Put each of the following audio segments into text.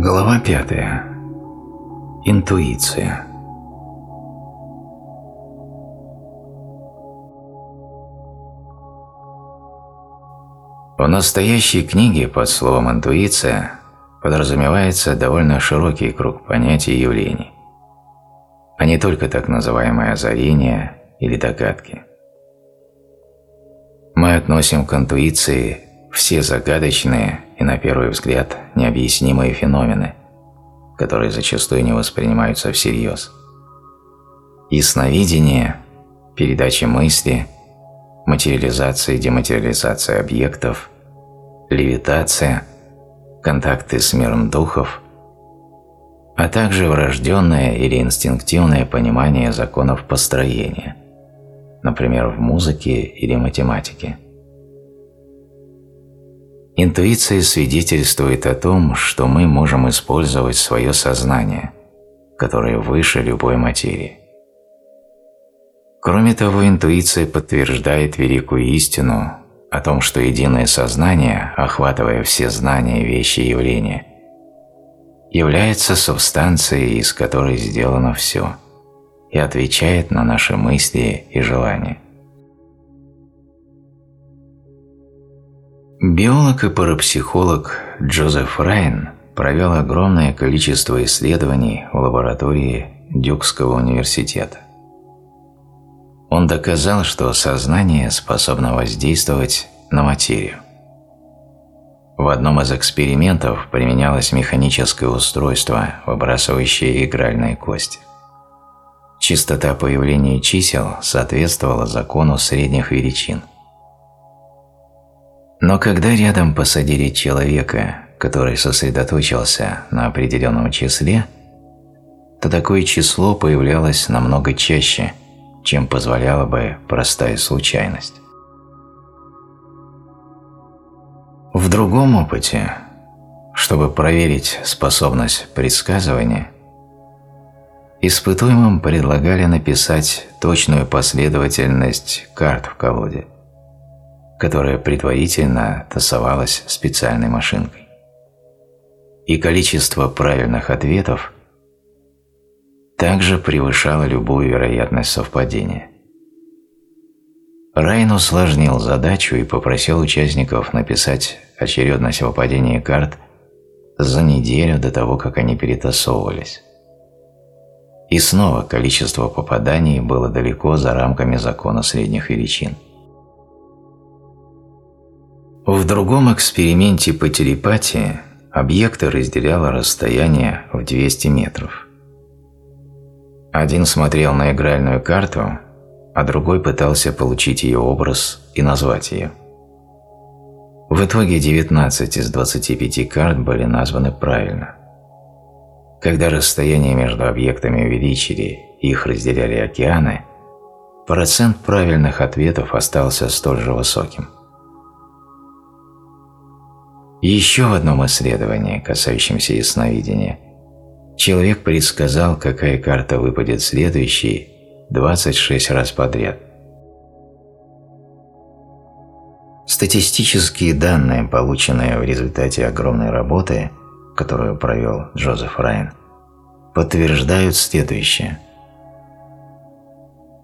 Глава пятая. Интуиция. В настоящей книге под словом «интуиция» подразумевается довольно широкий круг понятий и явлений, а не только так называемое озарение или догадки. Мы относим к интуиции все загадочные и, на первый взгляд, необъяснимые феномены, которые зачастую не воспринимаются всерьез. Ясновидение, передача мысли, материализация и дематериализация объектов, левитация, контакты с миром духов, а также врожденное или инстинктивное понимание законов построения, например, в музыке или математике. Интуиция свидетельствует о том, что мы можем использовать свое сознание, которое выше любой материи. Кроме того, интуиция подтверждает великую истину о том, что единое сознание, охватывая все знания, вещи и явления, является субстанцией, из которой сделано все, и отвечает на наши мысли и желания. Биолог и парапсихолог Джозеф Райн провел огромное количество исследований в лаборатории Дюкского университета. Он доказал, что сознание способно воздействовать на материю. В одном из экспериментов применялось механическое устройство, выбрасывающее игральные кости. Частота появления чисел соответствовала закону средних величин – но когда рядом посадили человека, который сосредоточился на определенном числе, то такое число появлялось намного чаще, чем позволяла бы простая случайность. В другом опыте, чтобы проверить способность предсказывания, испытуемым предлагали написать точную последовательность карт в колоде – которая предварительно тасовалась специальной машинкой. И количество правильных ответов также превышало любую вероятность совпадения. Райн усложнил задачу и попросил участников написать очередность выпадения карт за неделю до того, как они перетасовывались. И снова количество попаданий было далеко за рамками закона средних величин. В другом эксперименте по телепатии объекты разделяло расстояние в 200 метров. Один смотрел на игральную карту, а другой пытался получить ее образ и назвать ее. В итоге 19 из 25 карт были названы правильно. Когда расстояние между объектами увеличили и их разделяли океаны, процент правильных ответов остался столь же высоким – еще в одном исследовании, касающемся ясновидения, человек предсказал, какая карта выпадет следующей 26 раз подряд. Статистические данные, полученные в результате огромной работы, которую провел Джозеф Райан, подтверждают следующее.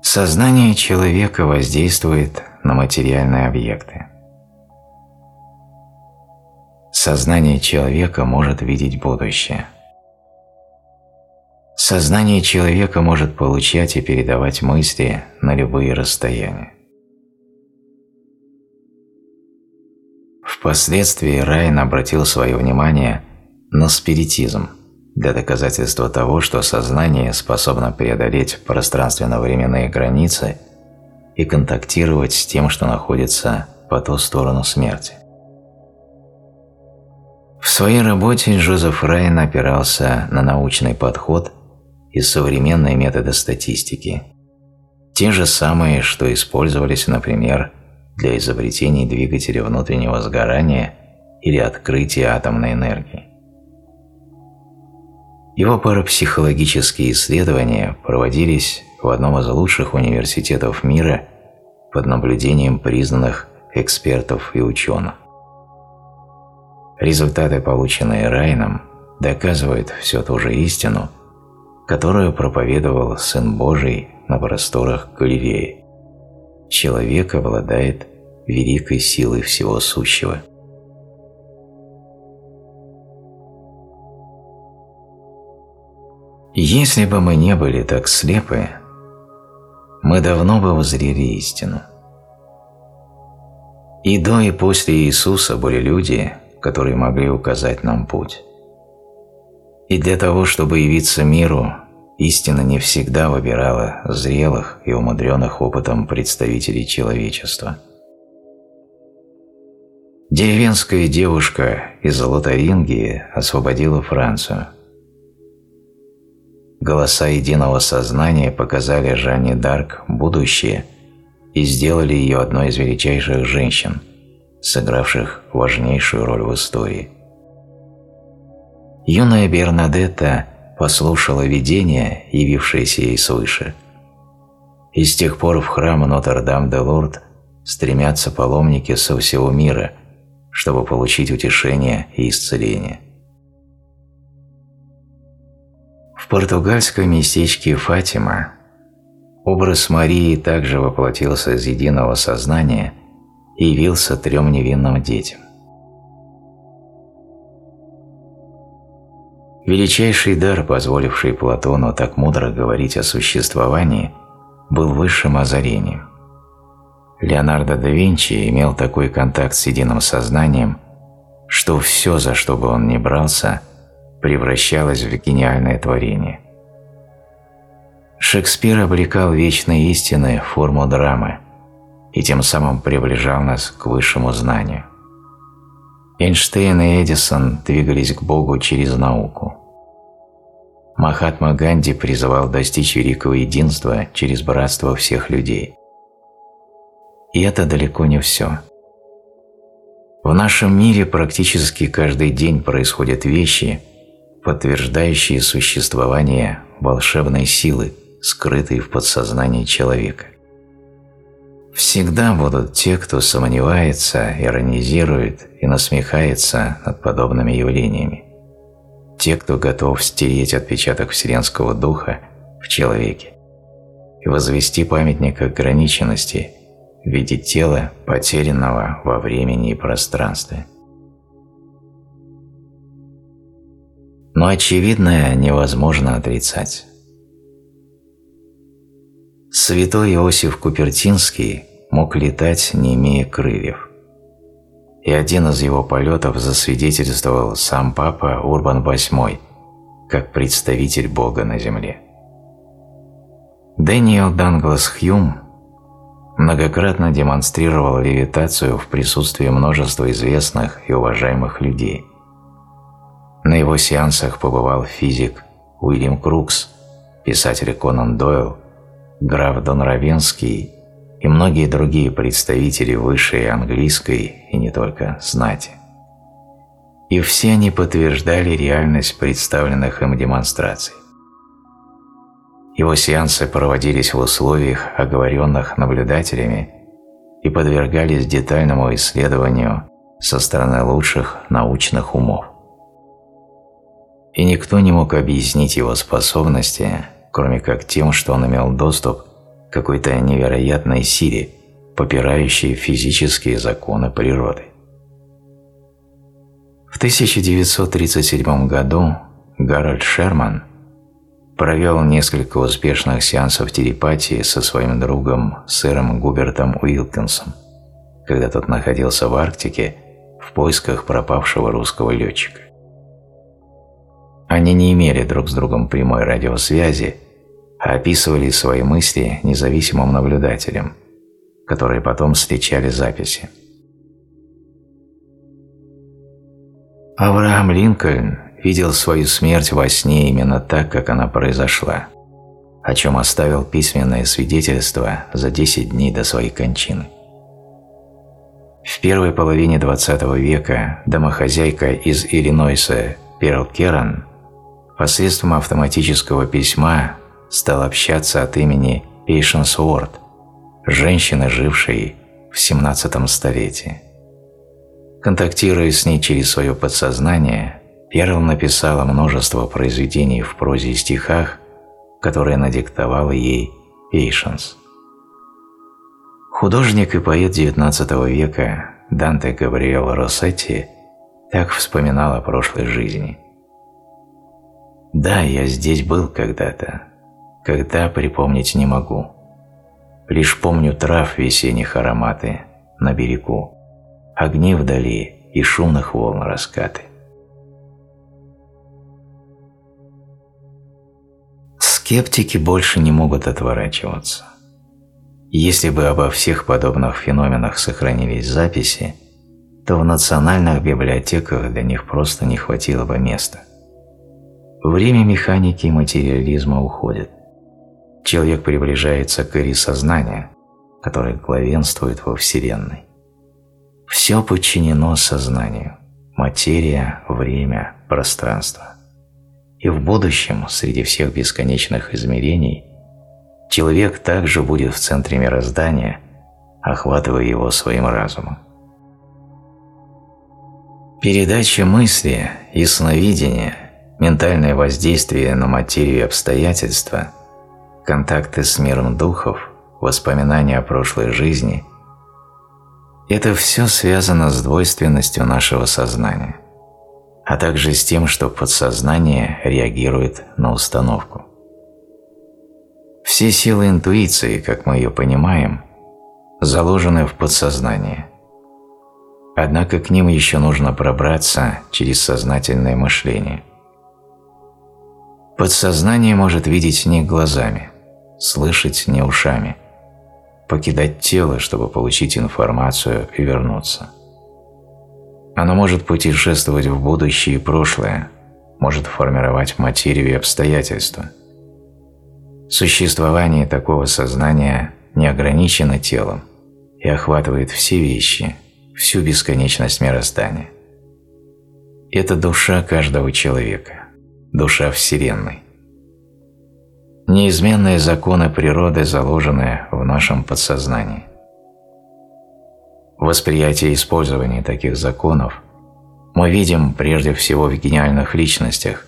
Сознание человека воздействует на материальные объекты. Сознание человека может видеть будущее. Сознание человека может получать и передавать мысли на любые расстояния. Впоследствии Райан обратил свое внимание на спиритизм для доказательства того, что сознание способно преодолеть пространственно-временные границы и контактировать с тем, что находится по ту сторону смерти. В своей работе Джозеф Райан опирался на научный подход и современные методы статистики. Те же самые, что использовались, например, для изобретений двигателя внутреннего сгорания или открытия атомной энергии. Его парапсихологические исследования проводились в одном из лучших университетов мира под наблюдением признанных экспертов и ученых. Результаты, полученные Райном, доказывает все ту же истину, которую проповедовал Сын Божий на просторах Галилеи. Человек обладает великой силой всего сущего. Если бы мы не были так слепы, мы давно бы воззрели истину. И до и после Иисуса были люди, которые могли указать нам путь. И для того, чтобы явиться миру, истина не всегда выбирала зрелых и умудренных опытом представителей человечества. Деревенская девушка из Лотарингии освободила Францию. Голоса единого сознания показали Жанне Дарк будущее и сделали ее одной из величайших женщин, сыгравших важнейшую роль в истории. Юная Бернадетта послушала видение, явившееся ей свыше. И с тех пор в храм Нотр-Дам-де-Лорд стремятся паломники со всего мира, чтобы получить утешение и исцеление. В португальском местечке Фатима образ Марии также воплотился из единого сознания и явился трем невинным детям. Величайший дар, позволивший Платону так мудро говорить о существовании, был высшим озарением. Леонардо да Винчи имел такой контакт с единым сознанием, что все, за что бы он ни брался, превращалось в гениальное творение. Шекспир облекал вечные истины в форму драмы и тем самым приближал нас к высшему знанию. Эйнштейн и Эдисон двигались к Богу через науку. Махатма Ганди призывал достичь великого единства через братство всех людей. И это далеко не все. В нашем мире практически каждый день происходят вещи, подтверждающие существование волшебной силы, скрытой в подсознании человека. Всегда будут те, кто сомневается, иронизирует и насмехается над подобными явлениями. Те, кто готов стереть отпечаток Вселенского Духа в человеке и возвести памятник ограниченности в виде тела, потерянного во времени и пространстве. Но очевидное невозможно отрицать. Святой Иосиф Купертинский мог летать, не имея крыльев. И один из его полетов засвидетельствовал сам Папа Урбан VIII, как представитель Бога на земле. Дэниел Данглас Хьюм многократно демонстрировал левитацию в присутствии множества известных и уважаемых людей. На его сеансах побывал физик Уильям Крукс, писатель Конан Дойл, граф Дон Равенский и многие другие представители высшей английской и не только знати. И все они подтверждали реальность представленных им демонстраций. Его сеансы проводились в условиях, оговоренных наблюдателями, и подвергались детальному исследованию со стороны лучших научных умов. И никто не мог объяснить его способности кроме как тем, что он имел доступ к какой-то невероятной силе, попирающей физические законы природы. В 1937 году Гарольд Шерман провел несколько успешных сеансов телепатии со своим другом сэром Губертом Уилкинсом, когда тот находился в Арктике в поисках пропавшего русского летчика. Они не имели друг с другом прямой радиосвязи, а описывали свои мысли независимым наблюдателям, которые потом сличали записи. Авраам Линкольн видел свою смерть во сне именно так, как она произошла, о чем оставил письменное свидетельство за 10 дней до своей кончины. В первой половине XX века домохозяйка из Иллинойса Перл Керан посредством автоматического письма стал общаться от имени Patience Ward, женщины, жившей в 17 столетии. Контактируя с ней через свое подсознание, Перл написала множество произведений в прозе и стихах, которые надиктовала ей Пейшенс. Художник и поэт XIX века Данте Габриэл Россетти так вспоминал о прошлой жизни. «Да, я здесь был когда-то, когда припомнить не могу. Лишь помню трав весенних ароматы на берегу, огни вдали и шумных волн раскаты. Скептики больше не могут отворачиваться. Если бы обо всех подобных феноменах сохранились записи, то в национальных библиотеках для них просто не хватило бы места. Время механики и материализма уходит. Человек приближается к эре сознания, которое главенствует во Вселенной. Все подчинено сознанию – материя, время, пространство. И в будущем, среди всех бесконечных измерений, человек также будет в центре мироздания, охватывая его своим разумом. Передача мысли, ясновидение, ментальное воздействие на материю и обстоятельства, контакты с миром духов, воспоминания о прошлой жизни – это все связано с двойственностью нашего сознания, а также с тем, что подсознание реагирует на установку. Все силы интуиции, как мы ее понимаем, заложены в подсознание – Однако к ним еще нужно пробраться через сознательное мышление. Подсознание может видеть не глазами, слышать не ушами, покидать тело, чтобы получить информацию и вернуться. Оно может путешествовать в будущее и прошлое, может формировать материю и обстоятельства. Существование такого сознания не ограничено телом и охватывает все вещи – всю бесконечность мироздания. Это душа каждого человека, душа Вселенной. Неизменные законы природы заложены в нашем подсознании. Восприятие использования таких законов мы видим прежде всего в гениальных личностях,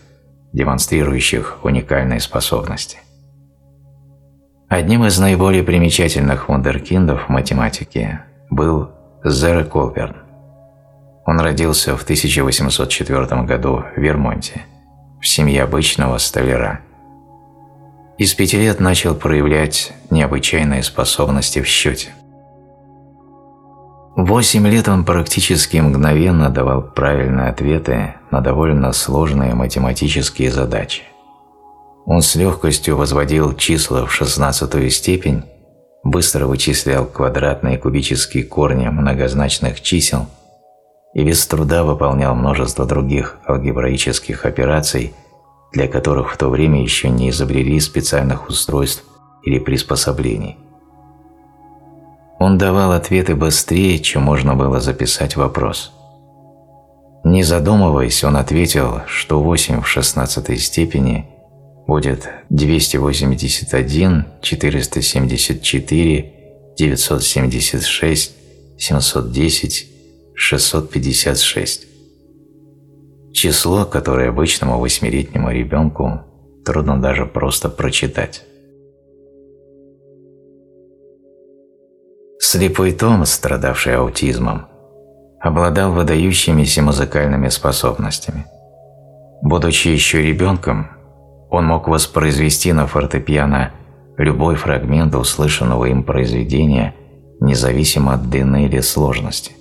демонстрирующих уникальные способности. Одним из наиболее примечательных вундеркиндов в математике был Зера Колберн. Он родился в 1804 году в Вермонте, в семье обычного столяра. Из пяти лет начал проявлять необычайные способности в счете. Восемь лет он практически мгновенно давал правильные ответы на довольно сложные математические задачи. Он с легкостью возводил числа в шестнадцатую степень быстро вычислял квадратные и кубические корни многозначных чисел и без труда выполнял множество других алгебраических операций, для которых в то время еще не изобрели специальных устройств или приспособлений. Он давал ответы быстрее, чем можно было записать вопрос. Не задумываясь, он ответил, что 8 в 16 степени – будет 281, 474, 976, 710, 656. Число, которое обычному восьмилетнему ребенку трудно даже просто прочитать. Слепой Том, страдавший аутизмом, обладал выдающимися музыкальными способностями. Будучи еще ребенком, он мог воспроизвести на фортепиано любой фрагмент услышанного им произведения, независимо от длины или сложности.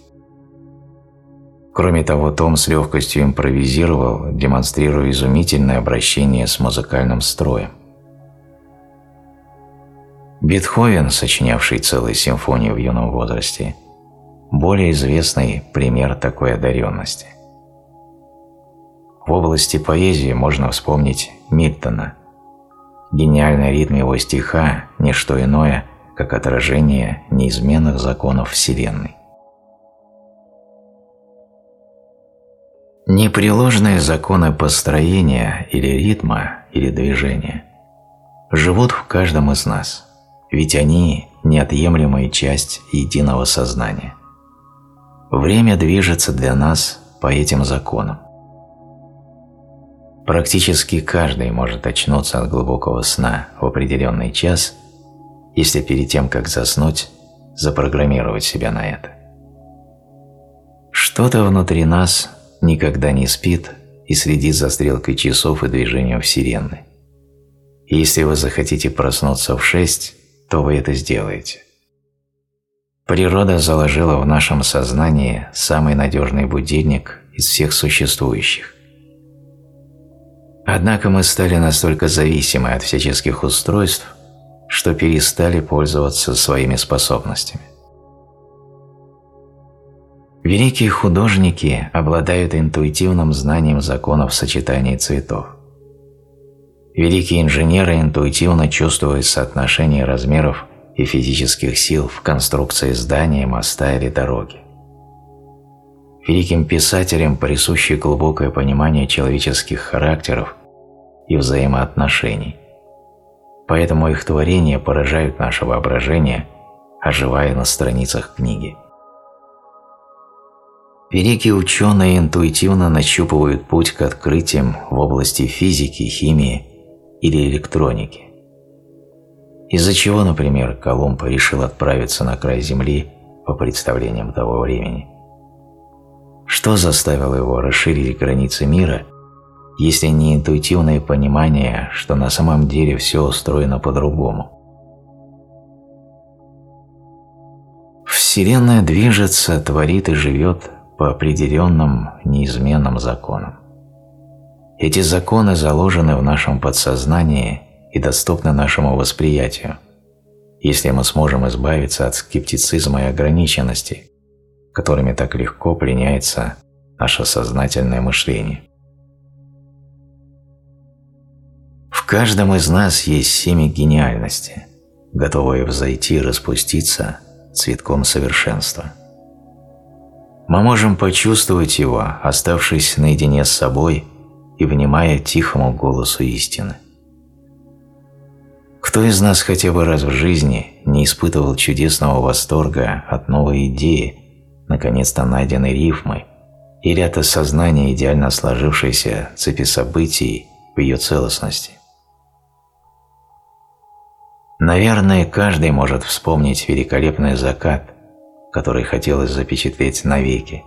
Кроме того, Том с легкостью импровизировал, демонстрируя изумительное обращение с музыкальным строем. Бетховен, сочинявший целые симфонии в юном возрасте, более известный пример такой одаренности. В области поэзии можно вспомнить Мильтона. Гениальный ритм его стиха – не что иное, как отражение неизменных законов Вселенной. Непреложные законы построения или ритма, или движения живут в каждом из нас, ведь они – неотъемлемая часть единого сознания. Время движется для нас по этим законам. Практически каждый может очнуться от глубокого сна в определенный час, если перед тем, как заснуть, запрограммировать себя на это. Что-то внутри нас никогда не спит и следит за стрелкой часов и движением Вселенной. Если вы захотите проснуться в шесть, то вы это сделаете. Природа заложила в нашем сознании самый надежный будильник из всех существующих. Однако мы стали настолько зависимы от всяческих устройств, что перестали пользоваться своими способностями. Великие художники обладают интуитивным знанием законов сочетания цветов. Великие инженеры интуитивно чувствуют соотношение размеров и физических сил в конструкции здания, моста или дороги. Великим писателям присуще глубокое понимание человеческих характеров и взаимоотношений. Поэтому их творения поражают наше воображение, оживая на страницах книги. Великие ученые интуитивно нащупывают путь к открытиям в области физики, химии или электроники. Из-за чего, например, Колумб решил отправиться на край Земли по представлениям того времени – что заставило его расширить границы мира, если не интуитивное понимание, что на самом деле все устроено по-другому? Вселенная движется, творит и живет по определенным неизменным законам. Эти законы заложены в нашем подсознании и доступны нашему восприятию, если мы сможем избавиться от скептицизма и ограниченности, которыми так легко пленяется наше сознательное мышление. В каждом из нас есть семя гениальности, готовое взойти и распуститься цветком совершенства. Мы можем почувствовать его, оставшись наедине с собой и внимая тихому голосу истины. Кто из нас хотя бы раз в жизни не испытывал чудесного восторга от новой идеи, наконец-то найдены рифмы и ряд осознания идеально сложившейся цепи событий в ее целостности. Наверное, каждый может вспомнить великолепный закат, который хотелось запечатлеть навеки,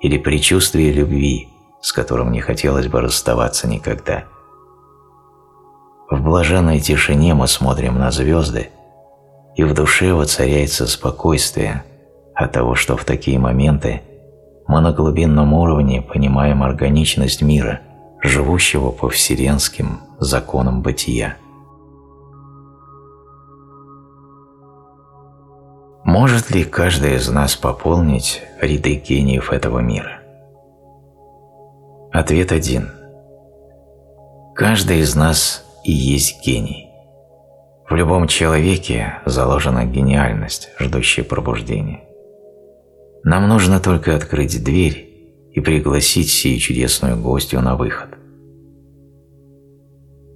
или предчувствие любви, с которым не хотелось бы расставаться никогда. В блаженной тишине мы смотрим на звезды, и в душе воцаряется спокойствие – от того, что в такие моменты мы на глубинном уровне понимаем органичность мира, живущего по вселенским законам бытия. Может ли каждый из нас пополнить ряды гениев этого мира? Ответ один. Каждый из нас и есть гений. В любом человеке заложена гениальность, ждущая пробуждения. Нам нужно только открыть дверь и пригласить сию чудесную гостью на выход.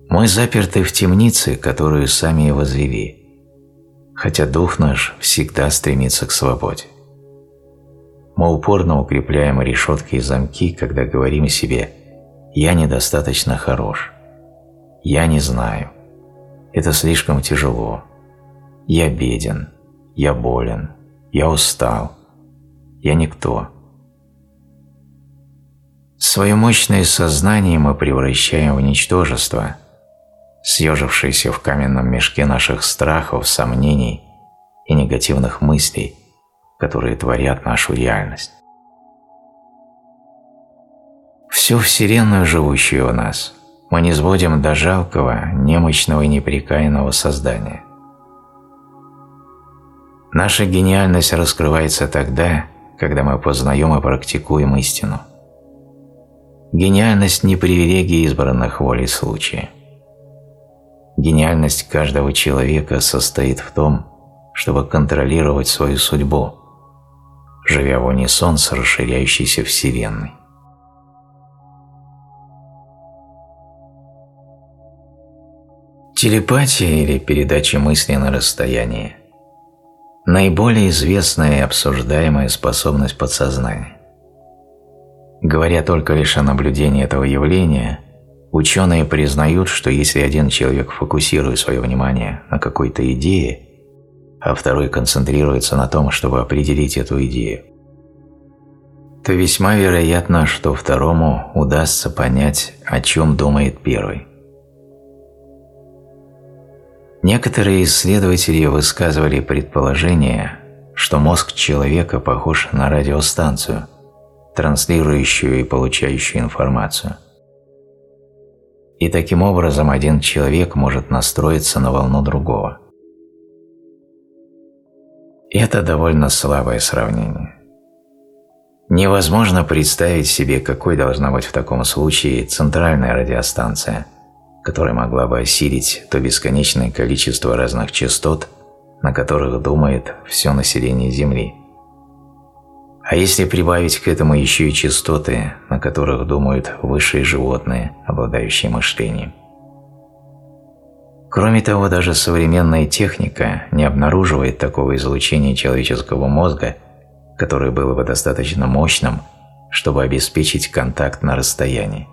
Мы заперты в темнице, которую сами и возвели, хотя дух наш всегда стремится к свободе. Мы упорно укрепляем решетки и замки, когда говорим себе «я недостаточно хорош», «я не знаю», «это слишком тяжело», «я беден», «я болен», «я устал», я никто. Свое мощное сознание мы превращаем в ничтожество, съежившееся в каменном мешке наших страхов, сомнений и негативных мыслей, которые творят нашу реальность. Всю Вселенную, живущую в нас, мы не сводим до жалкого, немощного и непрекаянного создания. Наша гениальность раскрывается тогда, когда мы познаем и практикуем истину. Гениальность не привилегия избранных волей случая. Гениальность каждого человека состоит в том, чтобы контролировать свою судьбу, живя в унисон с расширяющейся Вселенной. Телепатия или передача мысли на расстояние – наиболее известная и обсуждаемая способность подсознания. Говоря только лишь о наблюдении этого явления, Ученые признают, что если один человек фокусирует свое внимание на какой-то идее, а второй концентрируется на том, чтобы определить эту идею, то весьма вероятно, что второму удастся понять, о чем думает первый. Некоторые исследователи высказывали предположение, что мозг человека похож на радиостанцию, транслирующую и получающую информацию. И таким образом один человек может настроиться на волну другого. Это довольно слабое сравнение. Невозможно представить себе, какой должна быть в таком случае центральная радиостанция, которая могла бы осилить то бесконечное количество разных частот, на которых думает все население Земли. А если прибавить к этому еще и частоты, на которых думают высшие животные, обладающие мышлением. Кроме того, даже современная техника не обнаруживает такого излучения человеческого мозга, которое было бы достаточно мощным, чтобы обеспечить контакт на расстоянии.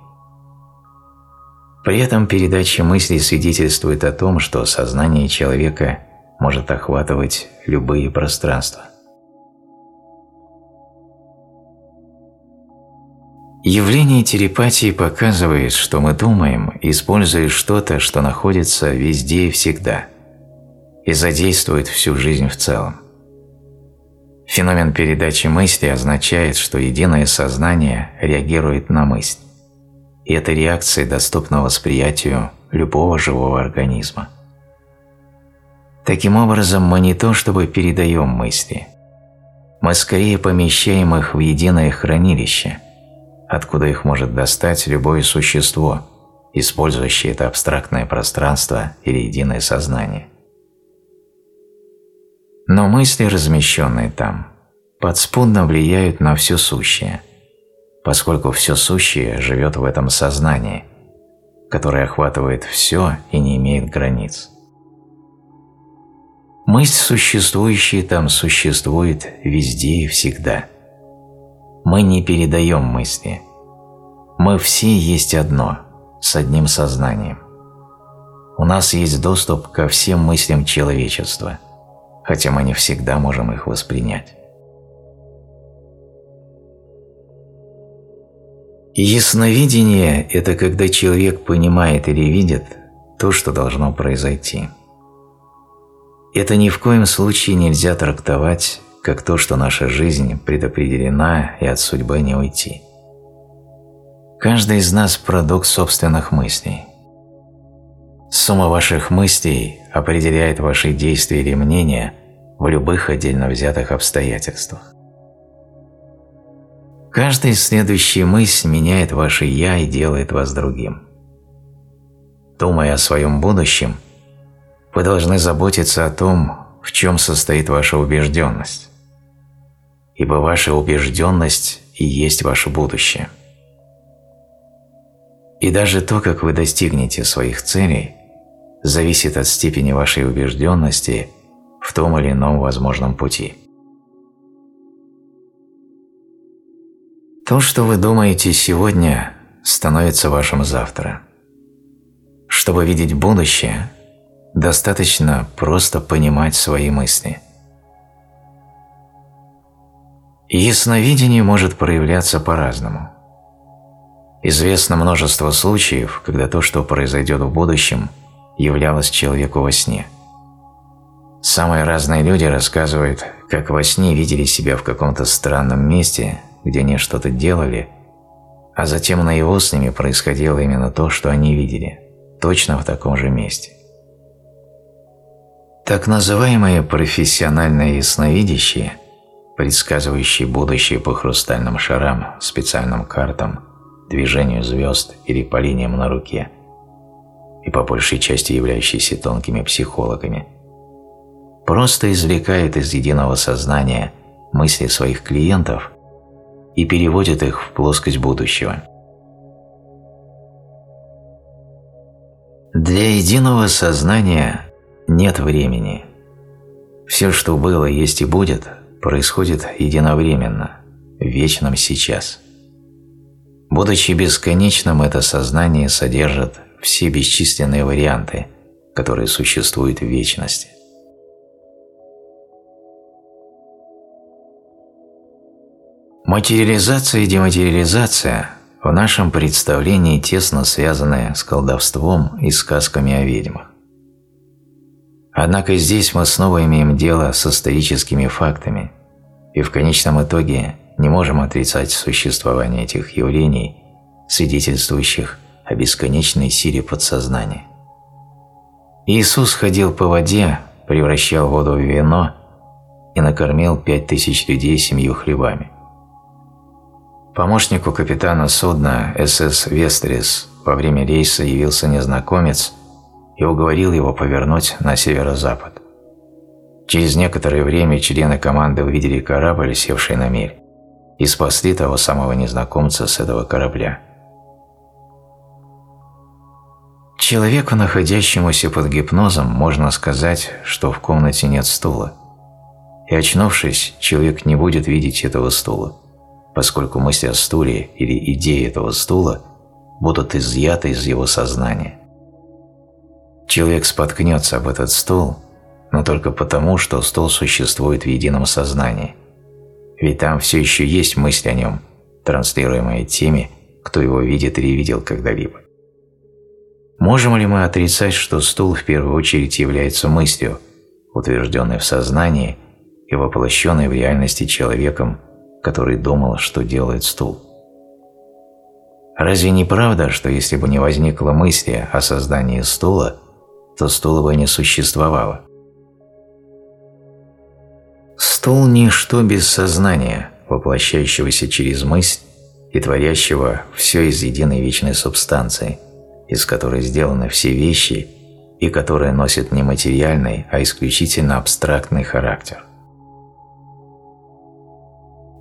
При этом передача мыслей свидетельствует о том, что сознание человека может охватывать любые пространства. Явление телепатии показывает, что мы думаем, используя что-то, что находится везде и всегда, и задействует всю жизнь в целом. Феномен передачи мысли означает, что единое сознание реагирует на мысль, и эта реакция доступна восприятию любого живого организма. Таким образом, мы не то чтобы передаем мысли, мы скорее помещаем их в единое хранилище, откуда их может достать любое существо, использующее это абстрактное пространство или единое сознание. Но мысли, размещенные там, подспудно влияют на все сущее, поскольку все сущее живет в этом сознании, которое охватывает все и не имеет границ. Мысль, существующая там, существует везде и всегда. Мы не передаем мысли. Мы все есть одно, с одним сознанием. У нас есть доступ ко всем мыслям человечества – хотя мы не всегда можем их воспринять. Ясновидение – это когда человек понимает или видит то, что должно произойти. Это ни в коем случае нельзя трактовать как то, что наша жизнь предопределена и от судьбы не уйти. Каждый из нас – продукт собственных мыслей. Сумма ваших мыслей определяет ваши действия или мнения в любых отдельно взятых обстоятельствах. Каждая следующая мысль меняет ваше «я» и делает вас другим. Думая о своем будущем, вы должны заботиться о том, в чем состоит ваша убежденность. Ибо ваша убежденность и есть ваше будущее. И даже то, как вы достигнете своих целей – зависит от степени вашей убежденности в том или ином возможном пути. То, что вы думаете сегодня, становится вашим завтра. Чтобы видеть будущее, достаточно просто понимать свои мысли. Ясновидение может проявляться по-разному. Известно множество случаев, когда то, что произойдет в будущем – являлась человеку во сне. Самые разные люди рассказывают, как во сне видели себя в каком-то странном месте, где они что-то делали, а затем на его с ними происходило именно то, что они видели, точно в таком же месте. Так называемые профессиональные ясновидящие, предсказывающие будущее по хрустальным шарам, специальным картам, движению звезд или по линиям на руке – и по большей части являющиеся тонкими психологами, просто извлекают из единого сознания мысли своих клиентов и переводят их в плоскость будущего. Для единого сознания нет времени. Все, что было, есть и будет, происходит единовременно, в вечном сейчас. Будучи бесконечным, это сознание содержит все бесчисленные варианты, которые существуют в вечности. Материализация и дематериализация в нашем представлении тесно связаны с колдовством и сказками о ведьмах. Однако здесь мы снова имеем дело с историческими фактами и в конечном итоге не можем отрицать существование этих явлений, свидетельствующих о бесконечной силе подсознания. Иисус ходил по воде, превращал воду в вино и накормил пять тысяч людей семью хлебами. Помощнику капитана судна СС «Вестерис» во время рейса явился незнакомец и уговорил его повернуть на северо-запад. Через некоторое время члены команды увидели корабль, севший на мель, и спасли того самого незнакомца с этого корабля. Человеку, находящемуся под гипнозом, можно сказать, что в комнате нет стула. И очнувшись, человек не будет видеть этого стула, поскольку мысли о стуле или идеи этого стула будут изъяты из его сознания. Человек споткнется об этот стул, но только потому, что стул существует в едином сознании. Ведь там все еще есть мысль о нем, транслируемая теми, кто его видит или видел когда-либо. Можем ли мы отрицать, что стул в первую очередь является мыслью, утвержденной в сознании и воплощенной в реальности человеком, который думал, что делает стул? Разве не правда, что если бы не возникла мысли о создании стула, то стула бы не существовало. Стул – ничто без сознания, воплощающегося через мысль и творящего все из единой вечной субстанции, из которой сделаны все вещи и которая носит не материальный, а исключительно абстрактный характер.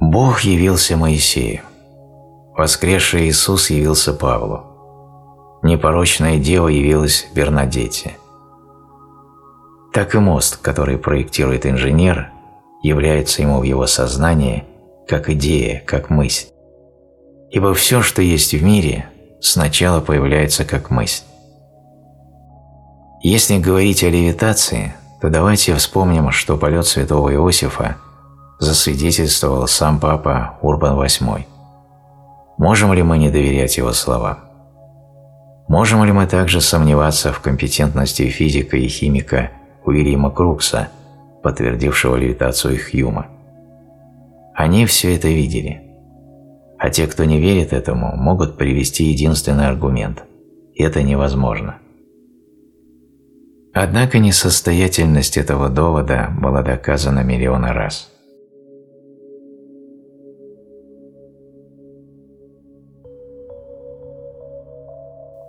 Бог явился Моисею. Воскресший Иисус явился Павлу. Непорочная Дева явилась Бернадете так и мост, который проектирует инженер, является ему в его сознании как идея, как мысль. Ибо все, что есть в мире, сначала появляется как мысль. Если говорить о левитации, то давайте вспомним, что полет святого Иосифа засвидетельствовал сам папа Урбан VIII. Можем ли мы не доверять его словам? Можем ли мы также сомневаться в компетентности физика и химика Уильяма Крукса, подтвердившего левитацию Хьюма. Они все это видели. А те, кто не верит этому, могут привести единственный аргумент – это невозможно. Однако несостоятельность этого довода была доказана миллионы раз.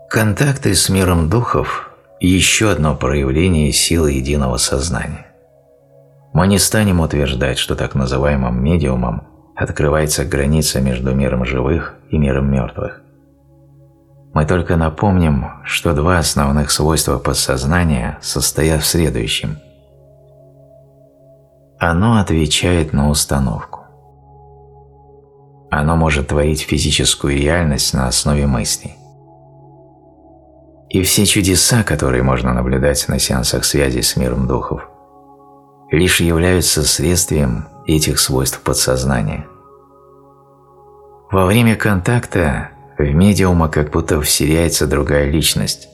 Контакты с миром духов еще одно проявление силы единого сознания. Мы не станем утверждать, что так называемым медиумом открывается граница между миром живых и миром мертвых. Мы только напомним, что два основных свойства подсознания состоят в следующем. Оно отвечает на установку. Оно может творить физическую реальность на основе мыслей. И все чудеса, которые можно наблюдать на сеансах связи с миром духов, лишь являются следствием этих свойств подсознания. Во время контакта в медиума как будто вселяется другая личность,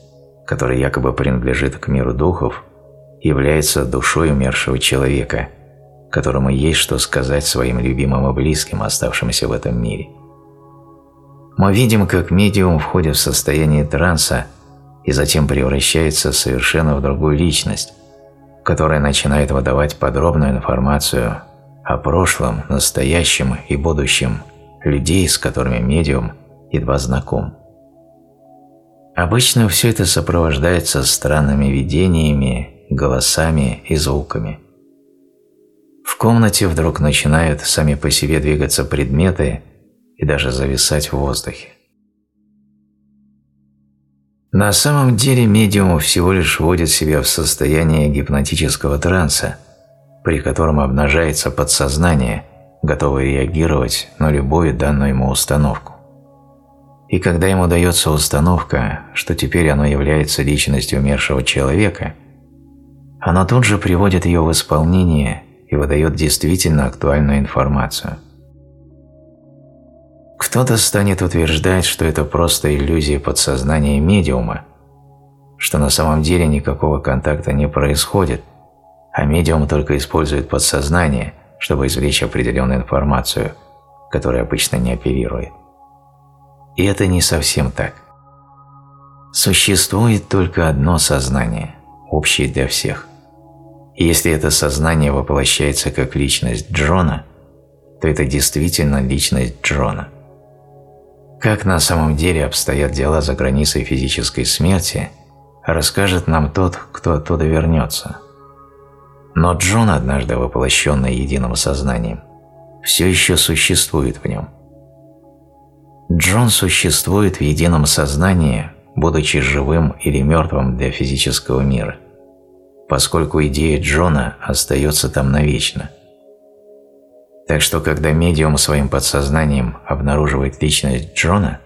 которая якобы принадлежит к миру духов, является душой умершего человека, которому есть что сказать своим любимым и близким, оставшимся в этом мире. Мы видим, как медиум входит в состояние транса и затем превращается совершенно в другую личность, которая начинает выдавать подробную информацию о прошлом, настоящем и будущем людей, с которыми медиум едва знаком. Обычно все это сопровождается странными видениями, голосами и звуками. В комнате вдруг начинают сами по себе двигаться предметы и даже зависать в воздухе. На самом деле медиум всего лишь вводит себя в состояние гипнотического транса, при котором обнажается подсознание, готовое реагировать на любую данную ему установку. И когда ему дается установка, что теперь оно является личностью умершего человека, оно тут же приводит ее в исполнение и выдает действительно актуальную информацию. Кто-то станет утверждать, что это просто иллюзия подсознания медиума, что на самом деле никакого контакта не происходит, а медиум только использует подсознание, чтобы извлечь определенную информацию, которая обычно не оперирует. И это не совсем так. Существует только одно сознание, общее для всех. И если это сознание воплощается как личность Джона, то это действительно личность Джона. Как на самом деле обстоят дела за границей физической смерти, расскажет нам тот, кто оттуда вернется. Но Джон, однажды воплощенный единым сознанием, все еще существует в нем. Джон существует в едином сознании, будучи живым или мертвым для физического мира, поскольку идея Джона остается там навечно. Так что когда медиум своим подсознанием обнаруживает личность Джона,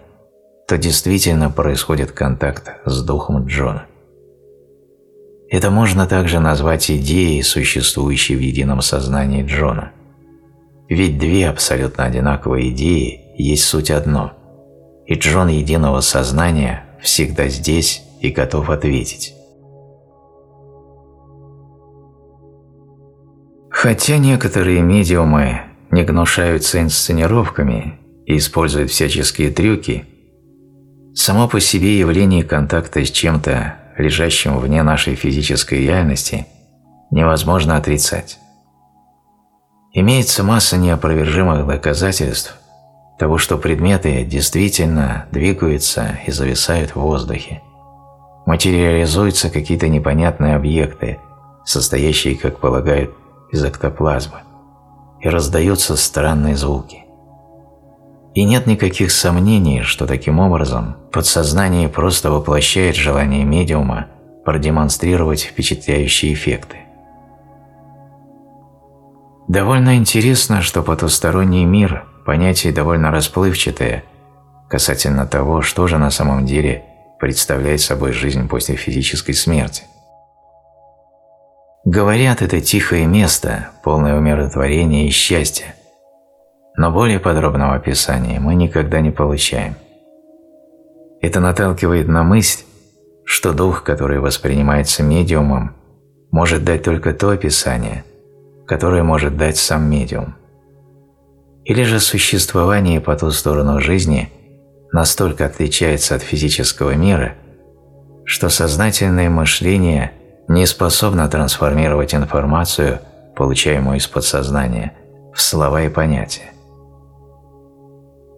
то действительно происходит контакт с духом Джона. Это можно также назвать идеей, существующей в едином сознании Джона. Ведь две абсолютно одинаковые идеи есть суть одно, и Джон единого сознания всегда здесь и готов ответить. Хотя некоторые медиумы не гнушаются инсценировками и используют всяческие трюки, само по себе явление контакта с чем-то, лежащим вне нашей физической реальности, невозможно отрицать. Имеется масса неопровержимых доказательств того, что предметы действительно двигаются и зависают в воздухе. Материализуются какие-то непонятные объекты, состоящие, как полагают, из эктоплазмы, и раздаются странные звуки. И нет никаких сомнений, что таким образом подсознание просто воплощает желание медиума продемонстрировать впечатляющие эффекты. Довольно интересно, что потусторонний мир – понятие довольно расплывчатое касательно того, что же на самом деле представляет собой жизнь после физической смерти. Говорят, это тихое место, полное умиротворения и счастья, но более подробного описания мы никогда не получаем. Это наталкивает на мысль, что дух, который воспринимается медиумом, может дать только то описание – которое может дать сам медиум. Или же существование по ту сторону жизни настолько отличается от физического мира, что сознательное мышление не способно трансформировать информацию, получаемую из подсознания, в слова и понятия.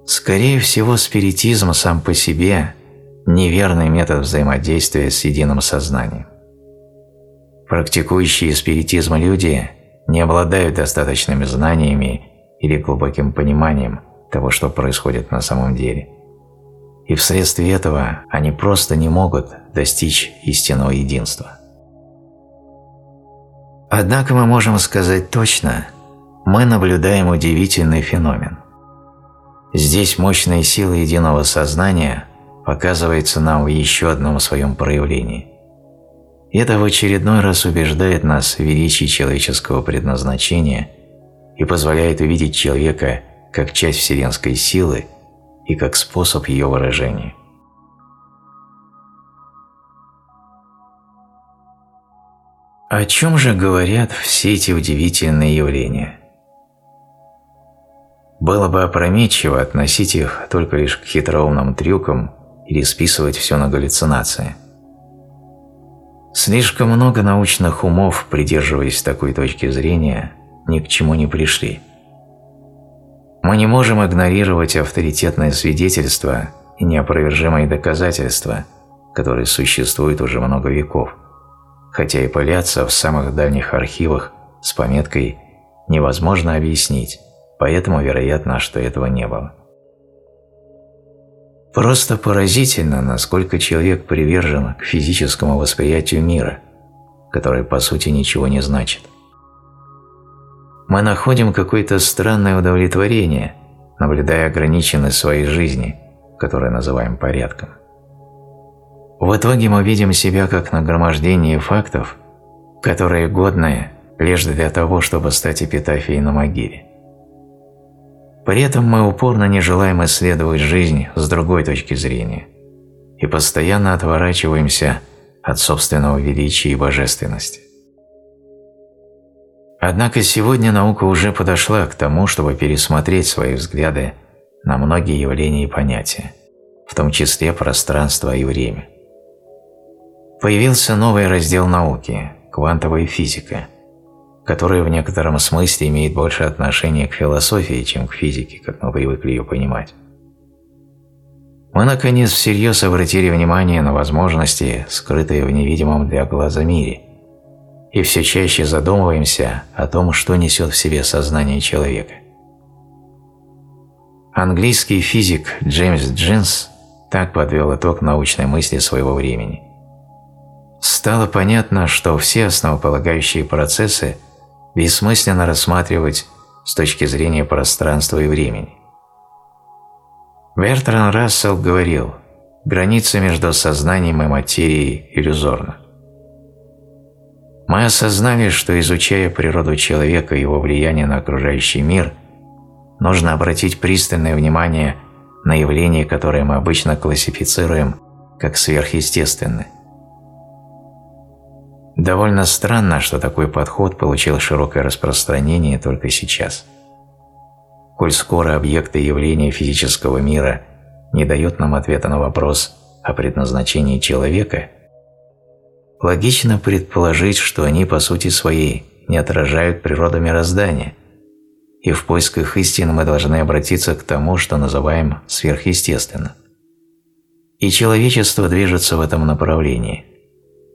Скорее всего, спиритизм сам по себе – неверный метод взаимодействия с единым сознанием. Практикующие спиритизм люди не обладают достаточными знаниями или глубоким пониманием того, что происходит на самом деле. И вследствие этого они просто не могут достичь истинного единства. Однако мы можем сказать точно, мы наблюдаем удивительный феномен. Здесь мощная сила единого сознания показывается нам в еще одном своем проявлении. Это в очередной раз убеждает нас в величии человеческого предназначения и позволяет увидеть человека как часть вселенской силы и как способ ее выражения. О чем же говорят все эти удивительные явления? Было бы опрометчиво относить их только лишь к хитроумным трюкам или списывать все на галлюцинации – Слишком много научных умов, придерживаясь такой точки зрения, ни к чему не пришли. Мы не можем игнорировать авторитетное свидетельство и неопровержимые доказательства, которые существуют уже много веков, хотя и пылятся в самых дальних архивах с пометкой «невозможно объяснить», поэтому вероятно, что этого не было. Просто поразительно, насколько человек привержен к физическому восприятию мира, которое по сути ничего не значит. Мы находим какое-то странное удовлетворение, наблюдая ограниченность своей жизни, который называем порядком. В итоге мы видим себя как нагромождение фактов, которые годны лишь для того, чтобы стать эпитафией на могиле. При этом мы упорно не желаем исследовать жизнь с другой точки зрения и постоянно отворачиваемся от собственного величия и божественности. Однако сегодня наука уже подошла к тому, чтобы пересмотреть свои взгляды на многие явления и понятия, в том числе пространство и время. Появился новый раздел науки – квантовая физика, которая в некотором смысле имеет больше отношения к философии, чем к физике, как мы привыкли ее понимать. Мы, наконец, всерьез обратили внимание на возможности, скрытые в невидимом для глаза мире, и все чаще задумываемся о том, что несет в себе сознание человека. Английский физик Джеймс Джинс так подвел итог научной мысли своего времени. Стало понятно, что все основополагающие процессы бессмысленно рассматривать с точки зрения пространства и времени. Бертран Рассел говорил, граница между сознанием и материей иллюзорна. Мы осознали, что изучая природу человека и его влияние на окружающий мир – нужно обратить пристальное внимание на явления, которые мы обычно классифицируем как сверхъестественные. Довольно странно, что такой подход получил широкое распространение только сейчас. Коль скоро объекты явления физического мира не дают нам ответа на вопрос о предназначении человека, логично предположить, что они по сути своей не отражают природу мироздания – и в поисках истины мы должны обратиться к тому, что называем сверхъестественно. И человечество движется в этом направлении,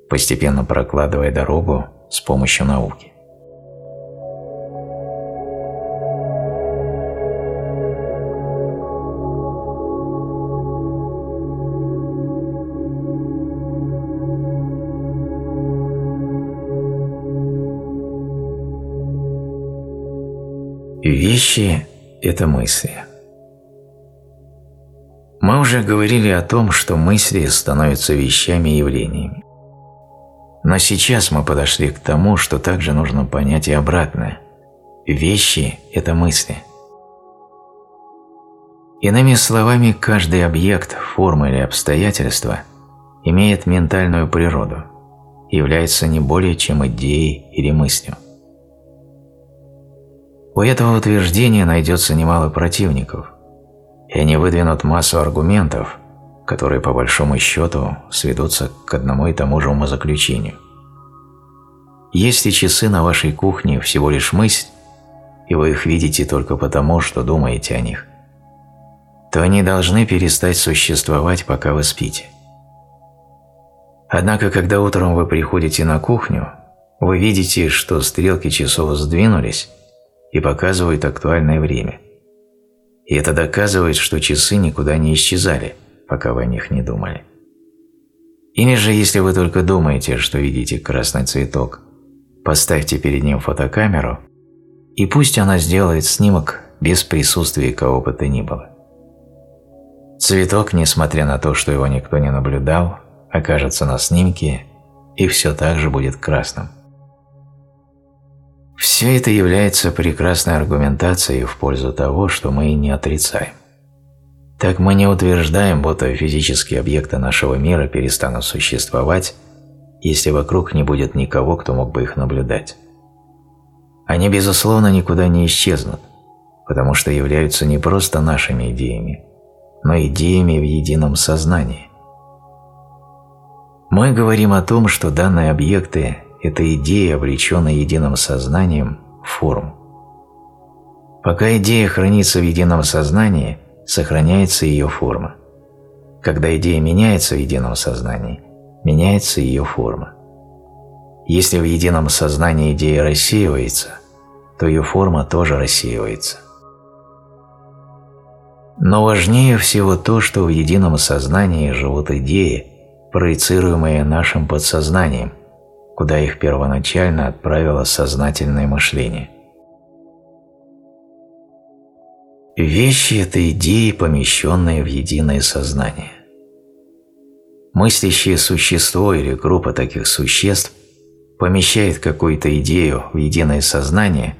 постепенно прокладывая дорогу с помощью науки. Вещи – это мысли. Мы уже говорили о том, что мысли становятся вещами и явлениями. Но сейчас мы подошли к тому, что также нужно понять и обратное. Вещи – это мысли. Иными словами, каждый объект, форма или обстоятельство имеет ментальную природу, является не более чем идеей или мыслью. У этого утверждения найдется немало противников, и они выдвинут массу аргументов, которые по большому счету сведутся к одному и тому же умозаключению. Если часы на вашей кухне всего лишь мысль, и вы их видите только потому, что думаете о них, то они должны перестать существовать, пока вы спите. Однако, когда утром вы приходите на кухню, вы видите, что стрелки часов сдвинулись, и показывают актуальное время. И это доказывает, что часы никуда не исчезали, пока вы о них не думали. Или же, если вы только думаете, что видите красный цветок, поставьте перед ним фотокамеру, и пусть она сделает снимок без присутствия кого бы то ни было. Цветок, несмотря на то, что его никто не наблюдал, окажется на снимке и все так же будет красным. Все это является прекрасной аргументацией в пользу того, что мы не отрицаем. Так мы не утверждаем, будто физические объекты нашего мира перестанут существовать, если вокруг не будет никого, кто мог бы их наблюдать. Они, безусловно, никуда не исчезнут, потому что являются не просто нашими идеями, но идеями в едином сознании. Мы говорим о том, что данные объекты это идея, облеченная единым сознанием, форм. Пока идея хранится в едином сознании, сохраняется ее форма. Когда идея меняется в едином сознании, меняется ее форма. Если в едином сознании идея рассеивается, то ее форма тоже рассеивается. Но важнее всего то, что в едином сознании живут идеи, проецируемые нашим подсознанием, куда их первоначально отправило сознательное мышление. Вещи – это идеи, помещенные в единое сознание. Мыслящее существо или группа таких существ помещает какую-то идею в единое сознание,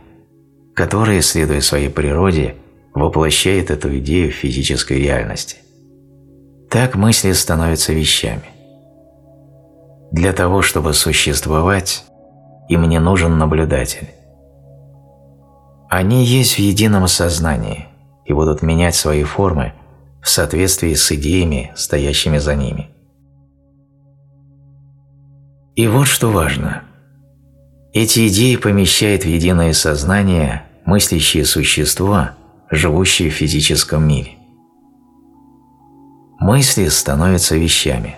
которое, следуя своей природе, воплощает эту идею в физической реальности. Так мысли становятся вещами. Для того, чтобы существовать, им не нужен наблюдатель. Они есть в едином сознании и будут менять свои формы в соответствии с идеями, стоящими за ними. И вот что важно. Эти идеи помещает в единое сознание мыслящее существо, живущее в физическом мире. Мысли становятся вещами.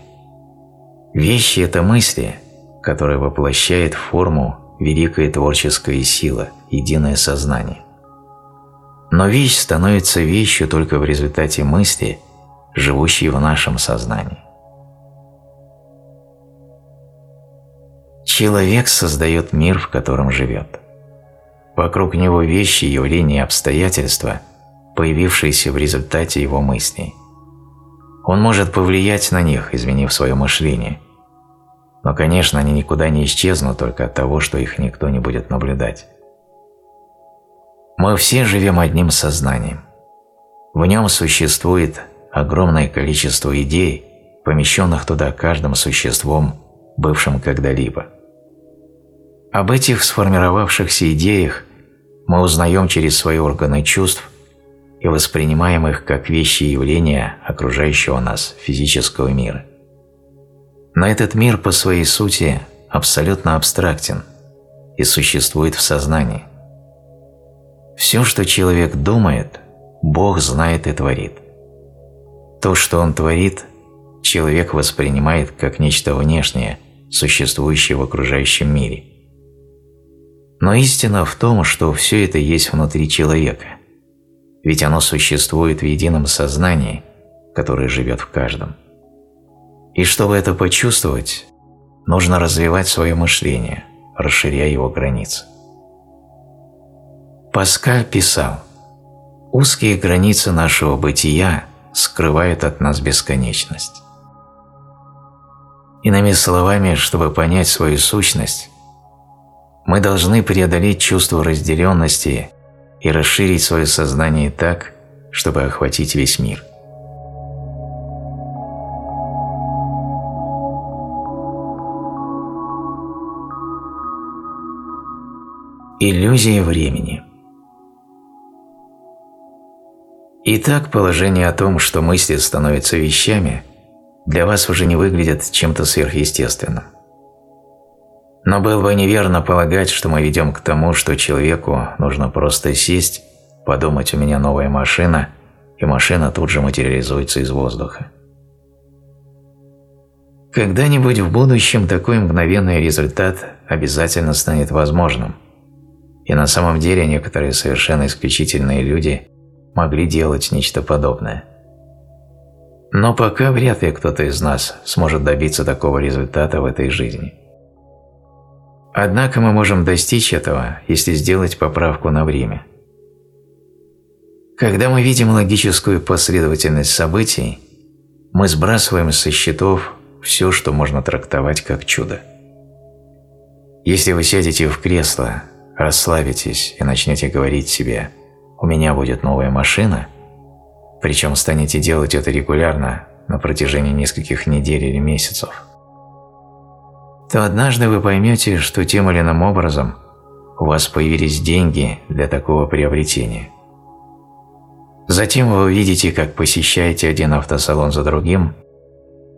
Вещи – это мысли, которые воплощает форму великая творческая сила, единое сознание. Но вещь становится вещью только в результате мысли, живущей в нашем сознании. Человек создает мир, в котором живет. Вокруг него вещи, явления и обстоятельства, появившиеся в результате его мыслей. Он может повлиять на них, изменив свое мышление. Но, конечно, они никуда не исчезнут только от того, что их никто не будет наблюдать. Мы все живем одним сознанием. В нем существует огромное количество идей, помещенных туда каждым существом, бывшим когда-либо. Об этих сформировавшихся идеях мы узнаем через свои органы чувств и воспринимаем их как вещи и явления окружающего нас физического мира. Но этот мир по своей сути абсолютно абстрактен и существует в сознании. Все, что человек думает, Бог знает и творит. То, что он творит, человек воспринимает как нечто внешнее, существующее в окружающем мире. Но истина в том, что все это есть внутри человека, ведь оно существует в едином сознании, которое живет в каждом. И чтобы это почувствовать, нужно развивать свое мышление, расширяя его границы. Паскаль писал, «Узкие границы нашего бытия скрывают от нас бесконечность». Иными словами, чтобы понять свою сущность, мы должны преодолеть чувство разделенности и расширить свое сознание так, чтобы охватить весь мир. Иллюзия времени – Итак, положение о том, что мысли становятся вещами, для вас уже не выглядит чем-то сверхъестественным. Но было бы неверно полагать, что мы ведем к тому, что человеку нужно просто сесть, подумать «у меня новая машина», и машина тут же материализуется из воздуха. Когда-нибудь в будущем такой мгновенный результат обязательно станет возможным. И на самом деле некоторые совершенно исключительные люди могли делать нечто подобное. Но пока вряд ли кто-то из нас сможет добиться такого результата в этой жизни. Однако мы можем достичь этого, если сделать поправку на время. Когда мы видим логическую последовательность событий, мы сбрасываем со счетов все, что можно трактовать как чудо. Если вы сядете в кресло, расслабитесь и начнете говорить себе – у меня будет новая машина, причем станете делать это регулярно на протяжении нескольких недель или месяцев, то однажды вы поймете, что тем или иным образом у вас появились деньги для такого приобретения. Затем вы увидите, как посещаете один автосалон за другим,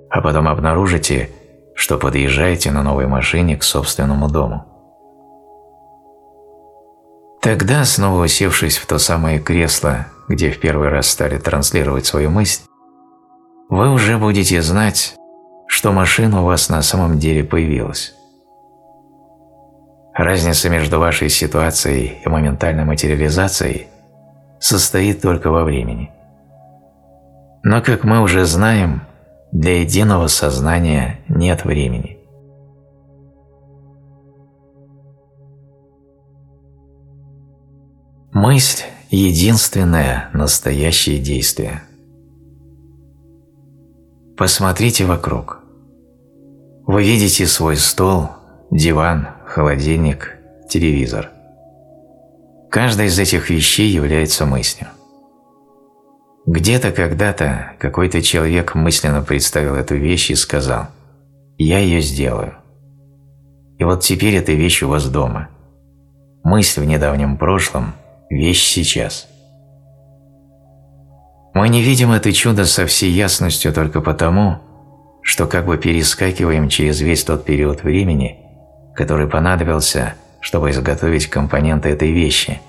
а потом обнаружите, что подъезжаете на новой машине к собственному дому. Тогда, снова усевшись в то самое кресло, где в первый раз стали транслировать свою мысль, вы уже будете знать, что машина у вас на самом деле появилась. Разница между вашей ситуацией и моментальной материализацией состоит только во времени. Но, как мы уже знаем, для единого сознания нет времени. Мысль – единственное настоящее действие. Посмотрите вокруг. Вы видите свой стол, диван, холодильник, телевизор. Каждая из этих вещей является мыслью. Где-то когда-то какой-то человек мысленно представил эту вещь и сказал «Я ее сделаю». И вот теперь эта вещь у вас дома. Мысль в недавнем прошлом – вещь сейчас. Мы не видим это чудо со всей ясностью только потому, что как бы перескакиваем через весь тот период времени, который понадобился, чтобы изготовить компоненты этой вещи,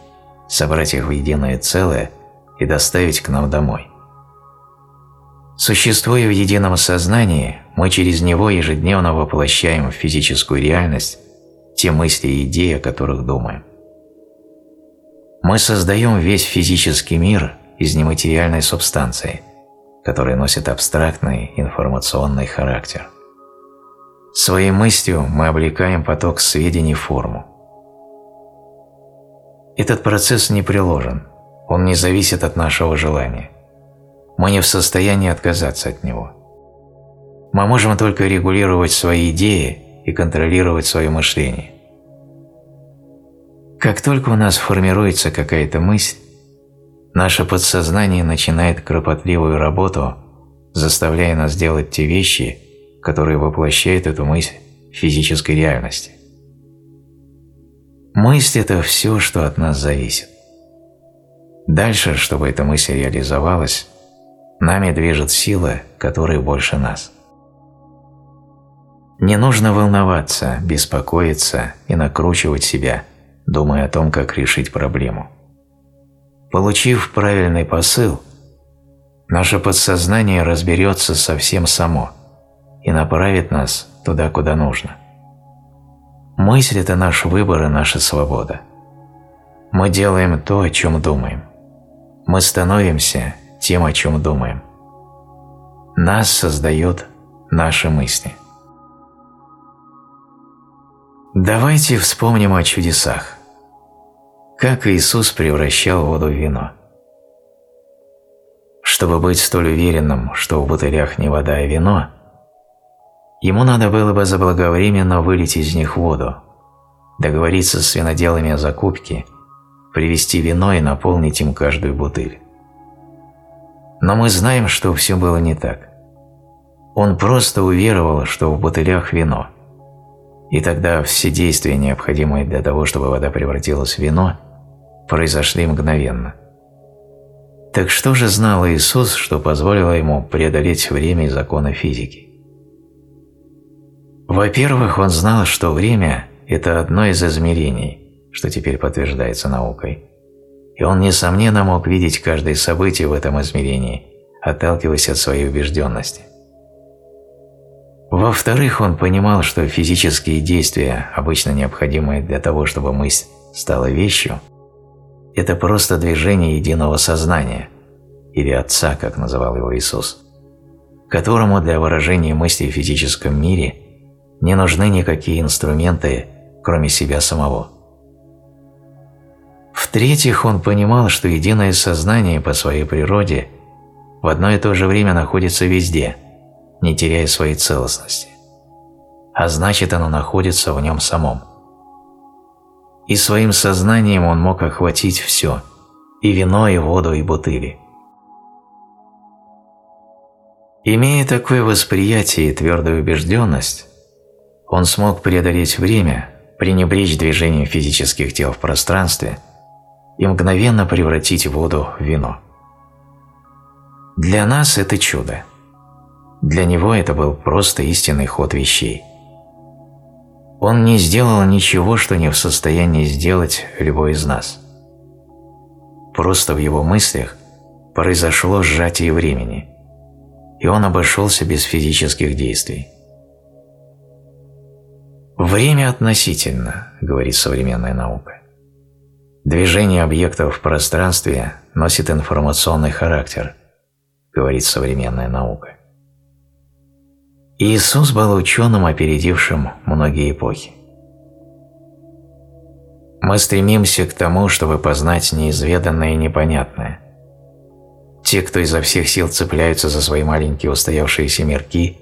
собрать их в единое целое и доставить к нам домой. Существуя в едином сознании, мы через него ежедневно воплощаем в физическую реальность те мысли и идеи, о которых думаем. Мы создаем весь физический мир из нематериальной субстанции, которая носит абстрактный информационный характер. Своей мыслью мы облекаем поток сведений в форму. Этот процесс не приложен, он не зависит от нашего желания. Мы не в состоянии отказаться от него. Мы можем только регулировать свои идеи и контролировать свое мышление. Как только у нас формируется какая-то мысль, наше подсознание начинает кропотливую работу, заставляя нас делать те вещи, которые воплощают эту мысль в физической реальности. Мысль – это все, что от нас зависит. Дальше, чтобы эта мысль реализовалась, нами движет сила, которая больше нас. Не нужно волноваться, беспокоиться и накручивать себя, думая о том, как решить проблему. Получив правильный посыл, наше подсознание разберется совсем само и направит нас туда, куда нужно. Мысль – это наш выбор и наша свобода. Мы делаем то, о чем думаем. Мы становимся тем, о чем думаем. Нас создают наши мысли. Давайте вспомним о чудесах. Как Иисус превращал воду в вино. Чтобы быть столь уверенным, что в бутылях не вода, а вино, ему надо было бы заблаговременно вылить из них воду, договориться с виноделами о закупке, привезти вино и наполнить им каждую бутыль. Но мы знаем, что все было не так. Он просто уверовал, что в бутылях вино – и тогда все действия, необходимые для того, чтобы вода превратилась в вино, произошли мгновенно. Так что же знал Иисус, что позволило ему преодолеть время и законы физики? Во-первых, он знал, что время – это одно из измерений, что теперь подтверждается наукой. И он, несомненно, мог видеть каждое событие в этом измерении, отталкиваясь от своей убежденности. Во-вторых, он понимал, что физические действия, обычно необходимые для того, чтобы мысль стала вещью, это просто движение единого сознания, или Отца, как называл его Иисус, которому для выражения мысли в физическом мире не нужны никакие инструменты, кроме себя самого. В-третьих, он понимал, что единое сознание по своей природе в одно и то же время находится везде – не теряя своей целостности. А значит, оно находится в нем самом. И своим сознанием он мог охватить все – и вино, и воду, и бутыли. Имея такое восприятие и твердую убежденность, он смог преодолеть время, пренебречь движением физических тел в пространстве и мгновенно превратить воду в вино. Для нас это чудо. Для него это был просто истинный ход вещей. Он не сделал ничего, что не в состоянии сделать любой из нас. Просто в его мыслях произошло сжатие времени, и он обошелся без физических действий. Время относительно, говорит современная наука. Движение объектов в пространстве носит информационный характер, говорит современная наука. Иисус был ученым, опередившим многие эпохи. Мы стремимся к тому, чтобы познать неизведанное и непонятное. Те, кто изо всех сил цепляются за свои маленькие устоявшиеся мирки,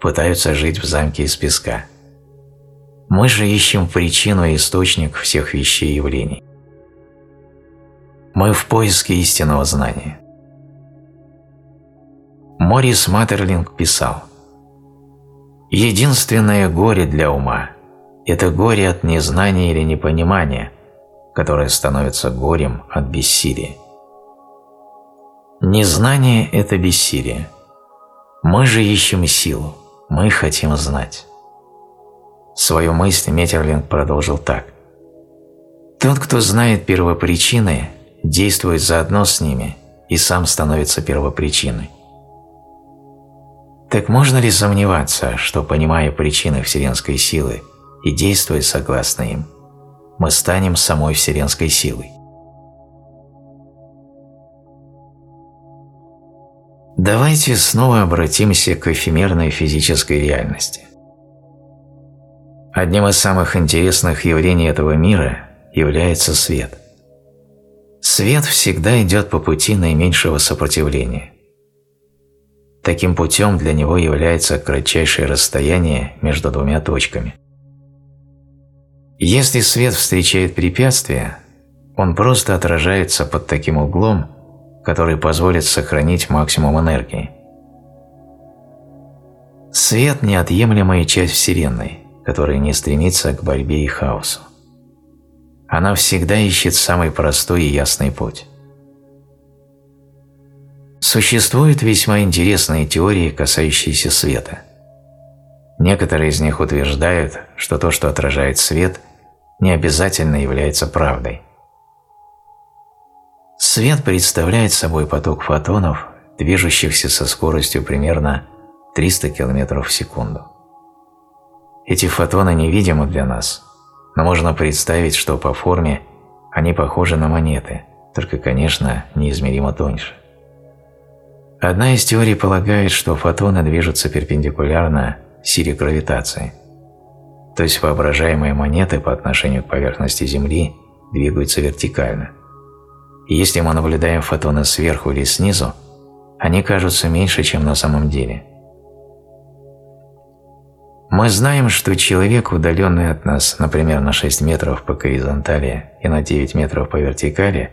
пытаются жить в замке из песка. Мы же ищем причину и источник всех вещей и явлений. Мы в поиске истинного знания. Морис Матерлинг писал «Единственное горе для ума – это горе от незнания или непонимания, которое становится горем от бессилия. Незнание – это бессилие. Мы же ищем силу, мы хотим знать». Свою мысль Метерлинг продолжил так. «Тот, кто знает первопричины, действует заодно с ними и сам становится первопричиной. Так можно ли сомневаться, что, понимая причины вселенской силы и действуя согласно им, мы станем самой вселенской силой? Давайте снова обратимся к эфемерной физической реальности. Одним из самых интересных явлений этого мира является свет. Свет всегда идет по пути наименьшего сопротивления. Таким путем для него является кратчайшее расстояние между двумя точками. Если свет встречает препятствие, он просто отражается под таким углом, который позволит сохранить максимум энергии. Свет – неотъемлемая часть Вселенной, которая не стремится к борьбе и хаосу. Она всегда ищет самый простой и ясный путь. Существуют весьма интересные теории, касающиеся света. Некоторые из них утверждают, что то, что отражает свет, не обязательно является правдой. Свет представляет собой поток фотонов, движущихся со скоростью примерно 300 км в секунду. Эти фотоны невидимы для нас, но можно представить, что по форме они похожи на монеты, только, конечно, неизмеримо тоньше. Одна из теорий полагает, что фотоны движутся перпендикулярно силе гравитации, то есть воображаемые монеты по отношению к поверхности Земли двигаются вертикально. И если мы наблюдаем фотоны сверху или снизу, они кажутся меньше, чем на самом деле. Мы знаем, что человек, удаленный от нас, например, на 6 метров по горизонтали и на 9 метров по вертикали,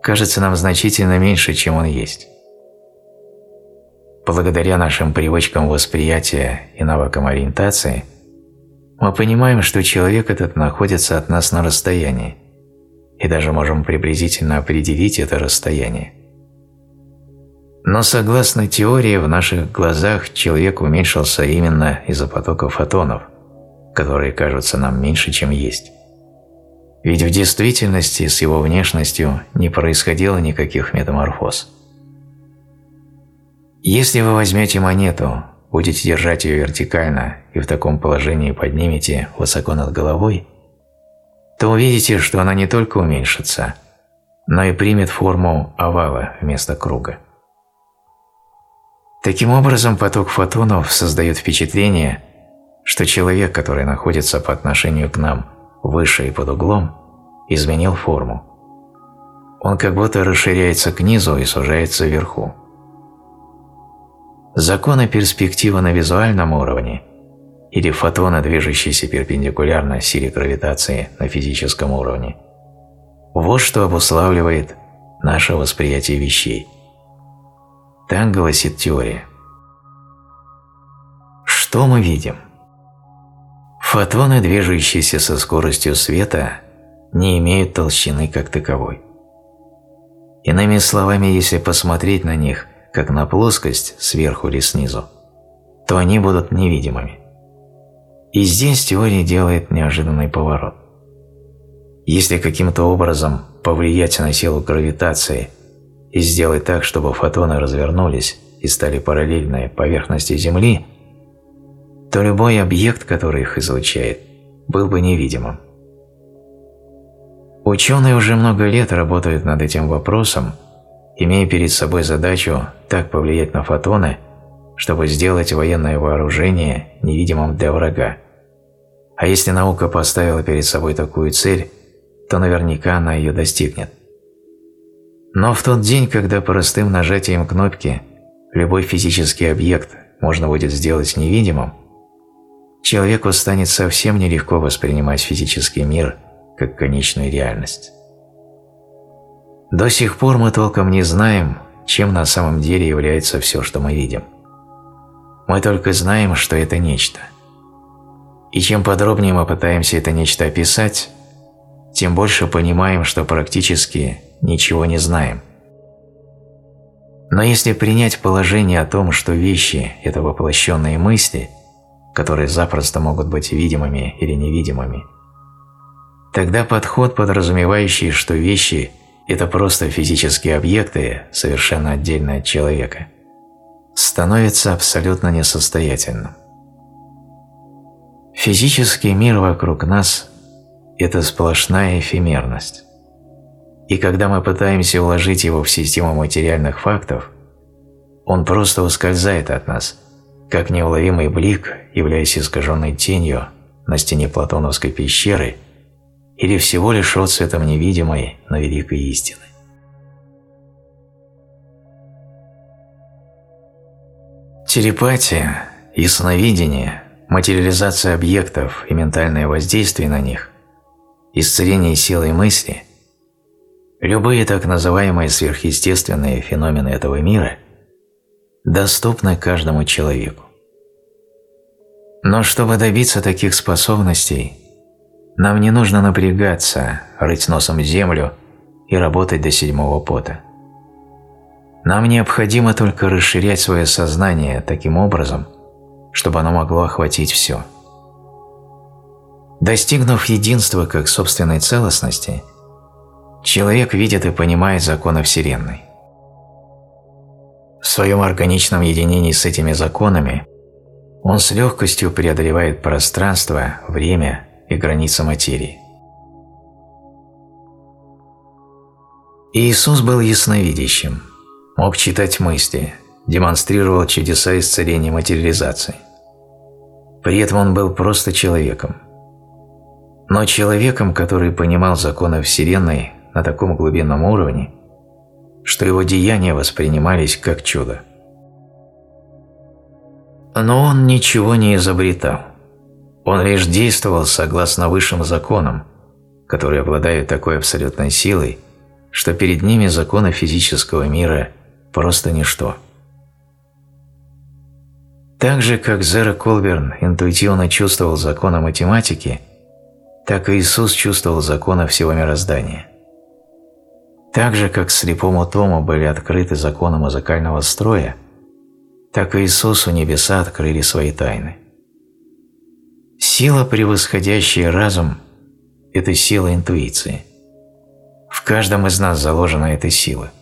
кажется нам значительно меньше, чем он есть. Благодаря нашим привычкам восприятия и навыкам ориентации, мы понимаем, что человек этот находится от нас на расстоянии, и даже можем приблизительно определить это расстояние. Но согласно теории, в наших глазах человек уменьшился именно из-за потока фотонов, которые кажутся нам меньше, чем есть. Ведь в действительности с его внешностью не происходило никаких метаморфоз. Если вы возьмете монету, будете держать ее вертикально и в таком положении поднимете высоко над головой, то увидите, что она не только уменьшится, но и примет форму овала вместо круга. Таким образом, поток фотонов создает впечатление, что человек, который находится по отношению к нам выше и под углом, изменил форму. Он как будто расширяется к низу и сужается вверху. Законы перспективы на визуальном уровне или фотоны, движущиеся перпендикулярно силе гравитации на физическом уровне – вот что обуславливает наше восприятие вещей. Так гласит теория. Что мы видим? Фотоны, движущиеся со скоростью света, не имеют толщины как таковой. Иными словами, если посмотреть на них как на плоскость сверху или снизу, то они будут невидимыми. И здесь теория делает неожиданный поворот. Если каким-то образом повлиять на силу гравитации и сделать так, чтобы фотоны развернулись и стали параллельны поверхности Земли, то любой объект, который их излучает, был бы невидимым. Ученые уже много лет работают над этим вопросом имея перед собой задачу так повлиять на фотоны, чтобы сделать военное вооружение невидимым для врага. А если наука поставила перед собой такую цель, то наверняка она ее достигнет. Но в тот день, когда простым нажатием кнопки любой физический объект можно будет сделать невидимым, человеку станет совсем нелегко воспринимать физический мир как конечную реальность. До сих пор мы толком не знаем, чем на самом деле является все, что мы видим. Мы только знаем, что это нечто. И чем подробнее мы пытаемся это нечто описать, тем больше понимаем, что практически ничего не знаем. Но если принять положение о том, что вещи – это воплощенные мысли, которые запросто могут быть видимыми или невидимыми, тогда подход, подразумевающий, что вещи – это просто физические объекты, совершенно отдельные от человека, становится абсолютно несостоятельным. Физический мир вокруг нас – это сплошная эфемерность. И когда мы пытаемся уложить его в систему материальных фактов, он просто ускользает от нас, как неуловимый блик, являясь искаженной тенью на стене Платоновской пещеры или всего лишь отцветом невидимой, но великой истины. Телепатия, ясновидение, материализация объектов и ментальное воздействие на них, исцеление силой мысли – Любые так называемые сверхъестественные феномены этого мира доступны каждому человеку. Но чтобы добиться таких способностей, нам не нужно напрягаться, рыть носом землю и работать до седьмого пота. Нам необходимо только расширять свое сознание таким образом, чтобы оно могло охватить все. Достигнув единства как собственной целостности – человек видит и понимает законы Вселенной. В своем органичном единении с этими законами он с легкостью преодолевает пространство, время и границы материи. Иисус был ясновидящим, мог читать мысли, демонстрировал чудеса исцеления материализации. При этом он был просто человеком. Но человеком, который понимал законы Вселенной на таком глубинном уровне, что его деяния воспринимались как чудо. Но он ничего не изобретал. Он лишь действовал согласно высшим законам, которые обладают такой абсолютной силой, что перед ними законы физического мира просто ничто. Так же, как Зера Колберн интуитивно чувствовал законы математики, так и Иисус чувствовал законы всего мироздания. Так же, как слепому Тому были открыты законы музыкального строя, так и Иисусу небеса открыли свои тайны. Сила, превосходящая разум – это сила интуиции. В каждом из нас заложена эта сила.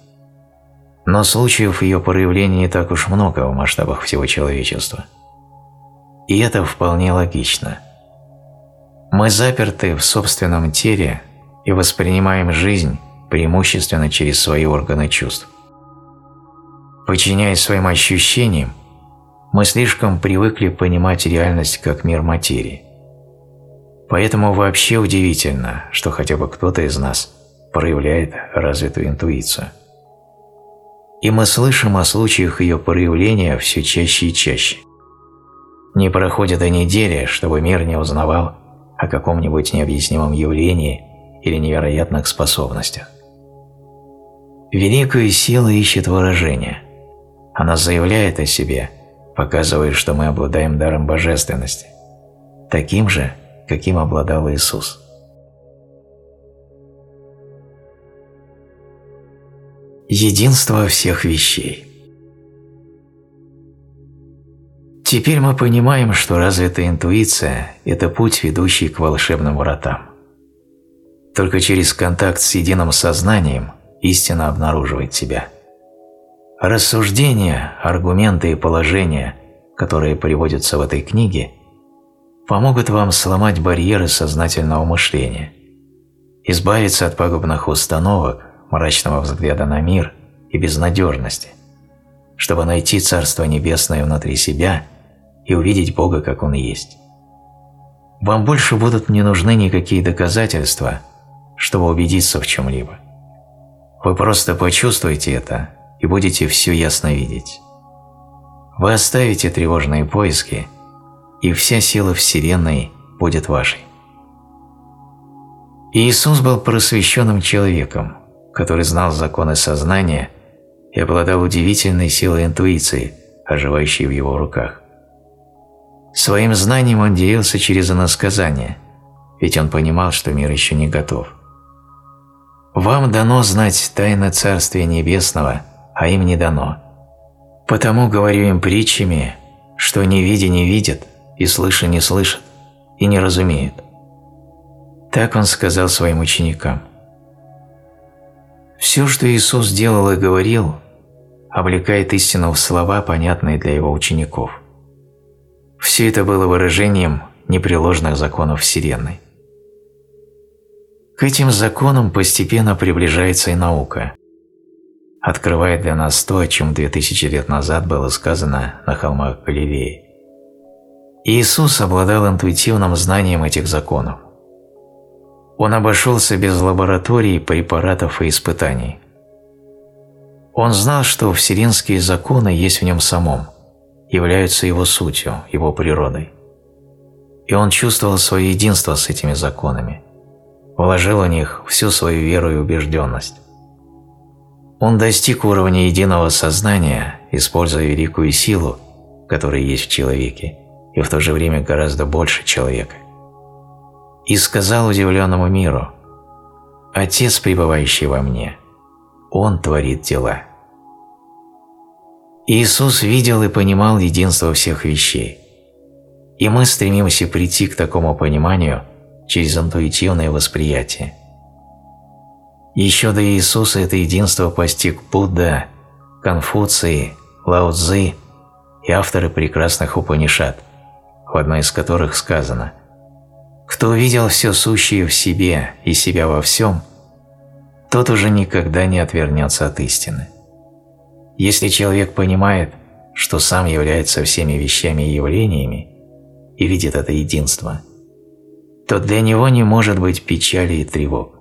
Но случаев ее проявления не так уж много в масштабах всего человечества. И это вполне логично. Мы заперты в собственном теле и воспринимаем жизнь преимущественно через свои органы чувств. Подчиняясь своим ощущениям, мы слишком привыкли понимать реальность как мир материи. Поэтому вообще удивительно, что хотя бы кто-то из нас проявляет развитую интуицию. И мы слышим о случаях ее проявления все чаще и чаще. Не проходит и недели, чтобы мир не узнавал о каком-нибудь необъяснимом явлении или невероятных способностях. Великая сила ищет выражения. Она заявляет о себе, показывая, что мы обладаем даром божественности, таким же, каким обладал Иисус. Единство всех вещей Теперь мы понимаем, что развитая интуиция – это путь, ведущий к волшебным вратам. Только через контакт с единым сознанием истина обнаруживает себя. Рассуждения, аргументы и положения, которые приводятся в этой книге, помогут вам сломать барьеры сознательного мышления, избавиться от пагубных установок, мрачного взгляда на мир и безнадежности, чтобы найти Царство Небесное внутри себя и увидеть Бога, как Он есть. Вам больше будут не нужны никакие доказательства – чтобы убедиться в чем-либо. Вы просто почувствуете это и будете все ясно видеть. Вы оставите тревожные поиски, и вся сила Вселенной будет вашей. Иисус был просвещенным человеком, который знал законы сознания и обладал удивительной силой интуиции, оживающей в его руках. Своим знанием он делился через иносказания, ведь он понимал, что мир еще не готов. «Вам дано знать тайны Царствия Небесного, а им не дано. Потому говорю им притчами, что не видя не видят, и слыша не слышат, и не разумеют». Так он сказал своим ученикам. Все, что Иисус делал и говорил, облекает истину в слова, понятные для его учеников – все это было выражением непреложных законов Вселенной. К этим законам постепенно приближается и наука, открывая для нас то, о чем 2000 лет назад было сказано на холмах Галилеи. Иисус обладал интуитивным знанием этих законов. Он обошелся без лабораторий, препаратов и испытаний. Он знал, что вселенские законы есть в нем самом – являются его сутью, его природой. И он чувствовал свое единство с этими законами, вложил в них всю свою веру и убежденность. Он достиг уровня единого сознания, используя великую силу, которая есть в человеке, и в то же время гораздо больше человека. И сказал удивленному миру, «Отец, пребывающий во мне, Он творит дела». Иисус видел и понимал единство всех вещей. И мы стремимся прийти к такому пониманию через интуитивное восприятие. Еще до Иисуса это единство постиг Будда, Конфуций, Лао Цзы и авторы прекрасных Упанишат, в одной из которых сказано «Кто увидел все сущее в себе и себя во всем, тот уже никогда не отвернется от истины». Если человек понимает, что сам является всеми вещами и явлениями, и видит это единство, то для него не может быть печали и тревог.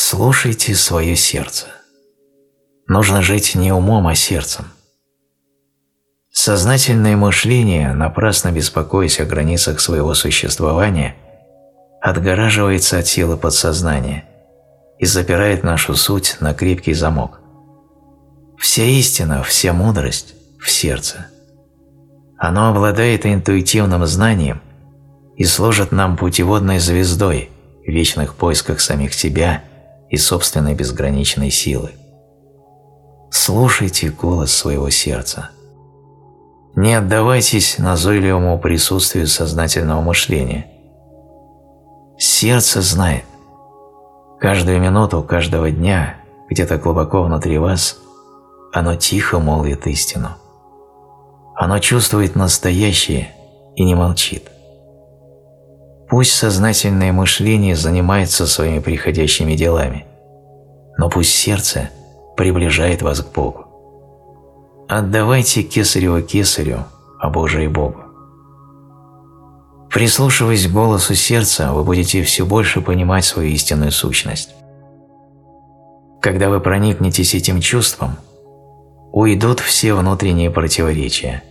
Слушайте свое сердце. Нужно жить не умом, а сердцем. Сознательное мышление, напрасно беспокоясь о границах своего существования, отгораживается от силы подсознания – и запирает нашу суть на крепкий замок. Вся истина, вся мудрость в сердце. Оно обладает интуитивным знанием и служит нам путеводной звездой в вечных поисках самих себя и собственной безграничной силы. Слушайте голос своего сердца. Не отдавайтесь назойливому присутствию сознательного мышления. Сердце знает – Каждую минуту каждого дня, где-то глубоко внутри вас, оно тихо молвит истину. Оно чувствует настоящее и не молчит. Пусть сознательное мышление занимается своими приходящими делами, но пусть сердце приближает вас к Богу. Отдавайте кесарево кесарю, а Божие Богу. Прислушиваясь к голосу сердца, вы будете все больше понимать свою истинную сущность. Когда вы проникнетесь этим чувством, уйдут все внутренние противоречия,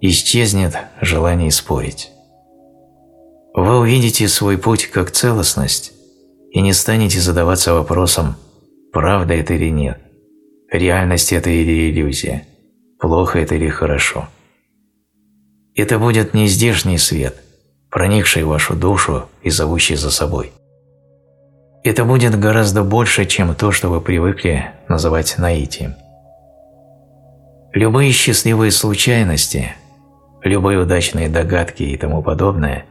исчезнет желание спорить. Вы увидите свой путь как целостность и не станете задаваться вопросом, правда это или нет, реальность это или иллюзия, плохо это или хорошо. Это будет не здешний свет – проникший в вашу душу и зовущий за собой. Это будет гораздо больше, чем то, что вы привыкли называть наитием. Любые счастливые случайности, любые удачные догадки и тому подобное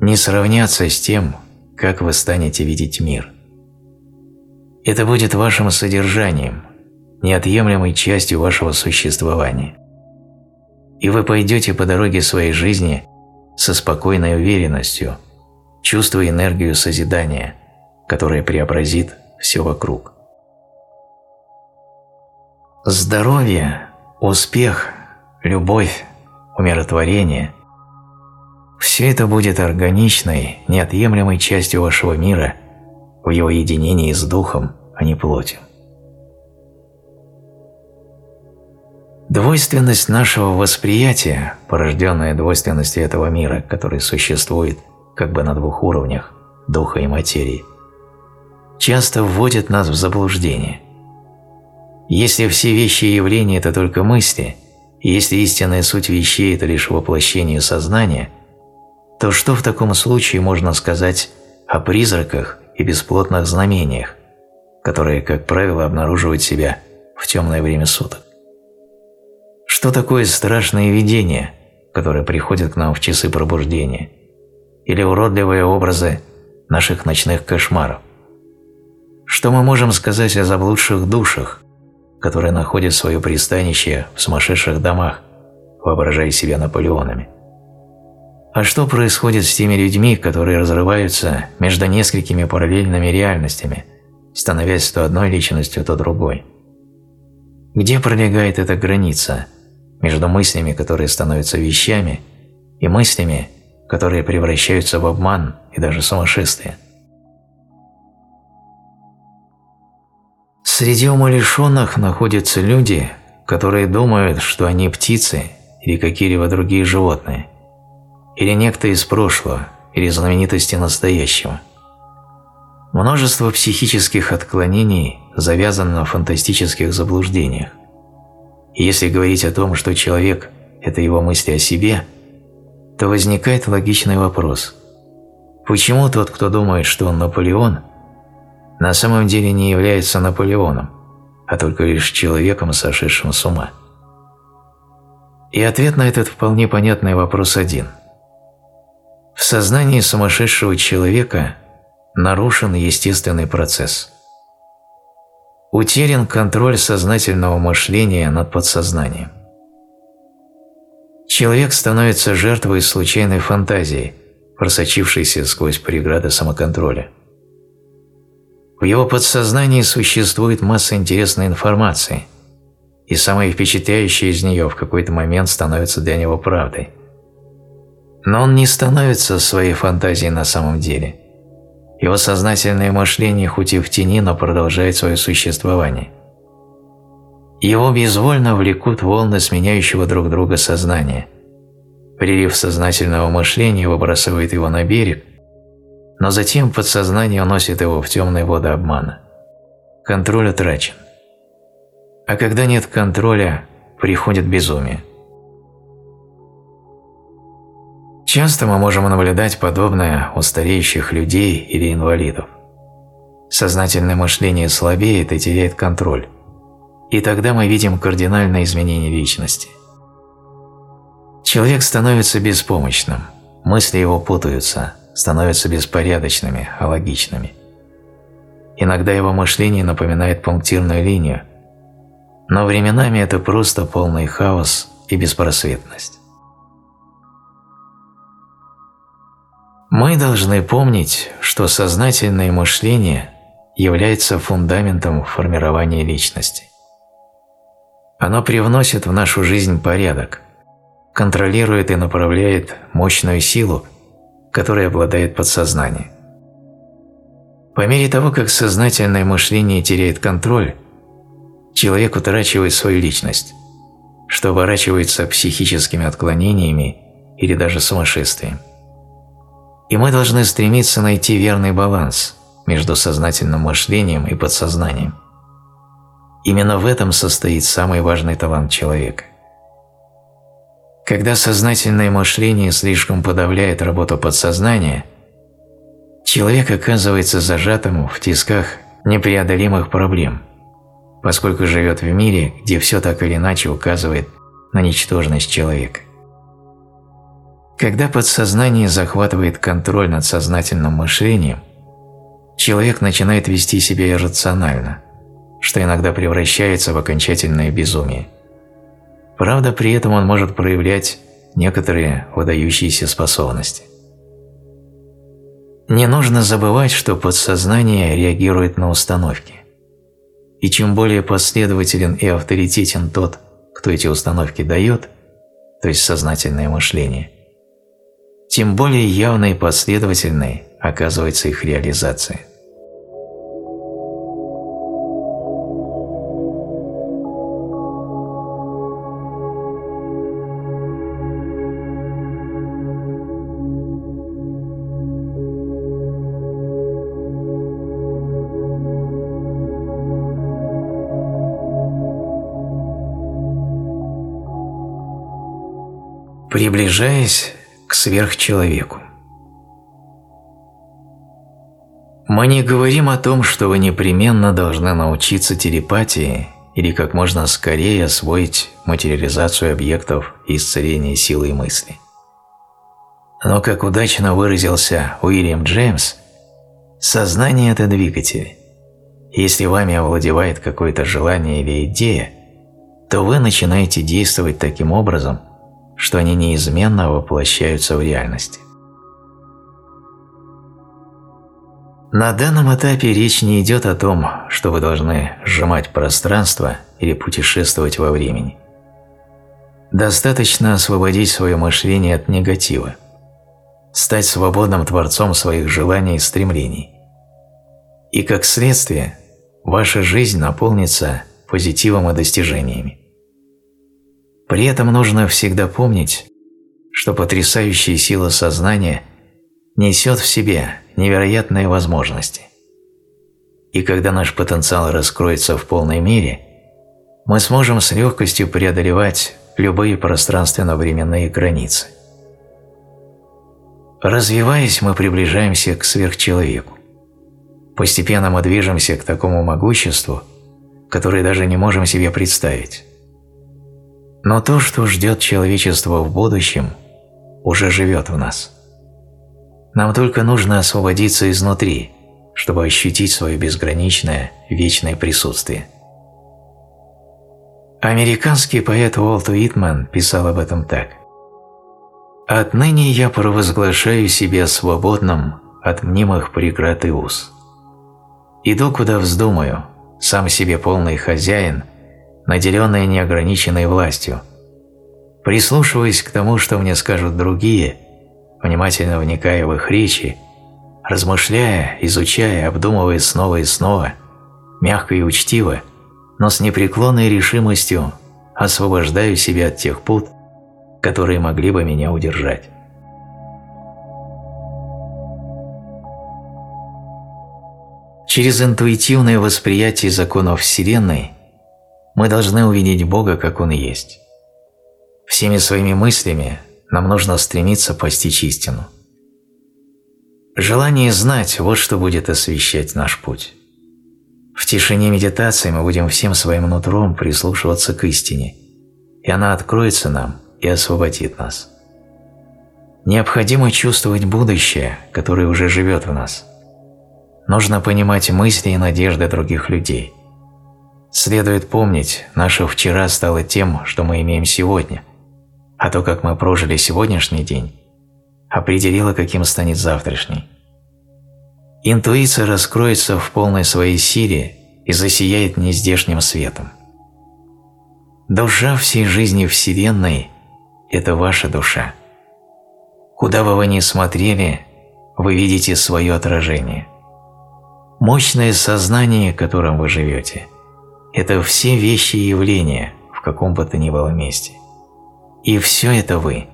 не сравнятся с тем, как вы станете видеть мир. Это будет вашим содержанием, неотъемлемой частью вашего существования. И вы пойдете по дороге своей жизни со спокойной уверенностью, чувствуя энергию созидания, которая преобразит все вокруг. Здоровье, успех, любовь, умиротворение все это будет органичной, неотъемлемой частью вашего мира в его единении с Духом, а не плотью. Двойственность нашего восприятия, порожденная двойственностью этого мира, который существует как бы на двух уровнях – духа и материи, часто вводит нас в заблуждение. Если все вещи и явления – это только мысли, если истинная суть вещей – это лишь воплощение сознания, то что в таком случае можно сказать о призраках и бесплотных знамениях, которые, как правило, обнаруживают себя в темное время суток? Что такое страшное видение, которое приходит к нам в часы пробуждения? Или уродливые образы наших ночных кошмаров? Что мы можем сказать о заблудших душах, которые находят свое пристанище в сумасшедших домах, воображая себя Наполеонами? А что происходит с теми людьми, которые разрываются между несколькими параллельными реальностями, становясь то одной личностью, то другой? Где пролегает эта граница – между мыслями, которые становятся вещами, и мыслями, которые превращаются в обман и даже сумасшествие. Среди умалишенных находятся люди, которые думают, что они птицы или какие-либо другие животные, или некто из прошлого, или знаменитости настоящего. Множество психических отклонений завязано на фантастических заблуждениях. И если говорить о том, что человек – это его мысли о себе, то возникает логичный вопрос. Почему тот, кто думает, что он Наполеон, на самом деле не является Наполеоном, а только лишь человеком, сошедшим с ума? И ответ на этот вполне понятный вопрос один. В сознании сумасшедшего человека нарушен естественный процесс – Утерян контроль сознательного мышления над подсознанием. Человек становится жертвой случайной фантазии, просочившейся сквозь преграды самоконтроля. В его подсознании существует масса интересной информации, и самое впечатляющее из нее в какой-то момент становится для него правдой. Но он не становится своей фантазией на самом деле – его сознательное мышление хоть и в тени, но продолжает свое существование. Его безвольно влекут волны сменяющего друг друга сознания. Прилив сознательного мышления выбрасывает его на берег, но затем подсознание уносит его в темные воды обмана. Контроль утрачен. А когда нет контроля, приходит безумие. Часто мы можем наблюдать подобное у стареющих людей или инвалидов. Сознательное мышление слабеет и теряет контроль. И тогда мы видим кардинальное изменение личности. Человек становится беспомощным, мысли его путаются, становятся беспорядочными, алогичными. Иногда его мышление напоминает пунктирную линию, но временами это просто полный хаос и беспросветность. Мы должны помнить, что сознательное мышление является фундаментом формирования личности. Оно привносит в нашу жизнь порядок, контролирует и направляет мощную силу, которой обладает подсознание. По мере того, как сознательное мышление теряет контроль, человек утрачивает свою личность, что оборачивается психическими отклонениями или даже сумасшествием. И мы должны стремиться найти верный баланс между сознательным мышлением и подсознанием. Именно в этом состоит самый важный талант человека. Когда сознательное мышление слишком подавляет работу подсознания, человек оказывается зажатым в тисках непреодолимых проблем, поскольку живет в мире, где все так или иначе указывает на ничтожность человека. Когда подсознание захватывает контроль над сознательным мышлением, человек начинает вести себя иррационально, что иногда превращается в окончательное безумие. Правда, при этом он может проявлять некоторые выдающиеся способности. Не нужно забывать, что подсознание реагирует на установки. И чем более последователен и авторитетен тот, кто эти установки дает, то есть сознательное мышление – тем более явной и последовательной оказывается их реализация. приближаясь к сверхчеловеку. Мы не говорим о том, что вы непременно должны научиться телепатии или как можно скорее освоить материализацию объектов и исцеление силы мысли. Но, как удачно выразился Уильям Джеймс, сознание – это двигатель. Если вами овладевает какое-то желание или идея, то вы начинаете действовать таким образом – что они неизменно воплощаются в реальности. На данном этапе речь не идет о том, что вы должны сжимать пространство или путешествовать во времени. Достаточно освободить свое мышление от негатива, стать свободным творцом своих желаний и стремлений. И как следствие, ваша жизнь наполнится позитивом и достижениями. При этом нужно всегда помнить, что потрясающая сила сознания несет в себе невероятные возможности. И когда наш потенциал раскроется в полной мере, мы сможем с легкостью преодолевать любые пространственно-временные границы. Развиваясь, мы приближаемся к сверхчеловеку. Постепенно мы движемся к такому могуществу, которое даже не можем себе представить. Но то, что ждет человечество в будущем, уже живет в нас. Нам только нужно освободиться изнутри, чтобы ощутить свое безграничное, вечное присутствие. Американский поэт Уолт Уитман писал об этом так. «Отныне я провозглашаю себя свободным от мнимых преград и уз. Иду, куда вздумаю, сам себе полный хозяин – наделенная неограниченной властью. Прислушиваясь к тому, что мне скажут другие, внимательно вникая в их речи, размышляя, изучая, обдумывая снова и снова, мягко и учтиво, но с непреклонной решимостью освобождаю себя от тех пут, которые могли бы меня удержать. Через интуитивное восприятие законов Вселенной мы должны увидеть Бога, как Он есть. Всеми своими мыслями нам нужно стремиться постичь истину. Желание знать – вот что будет освещать наш путь. В тишине медитации мы будем всем своим нутром прислушиваться к истине, и она откроется нам и освободит нас. Необходимо чувствовать будущее, которое уже живет в нас. Нужно понимать мысли и надежды других людей – Следует помнить, наше вчера стало тем, что мы имеем сегодня, а то, как мы прожили сегодняшний день, определило, каким станет завтрашний. Интуиция раскроется в полной своей силе и засияет нездешним светом. Душа всей жизни Вселенной – это ваша душа. Куда бы вы ни смотрели, вы видите свое отражение. Мощное сознание, которым вы живете – это все вещи и явления в каком бы то ни было месте. И все это вы.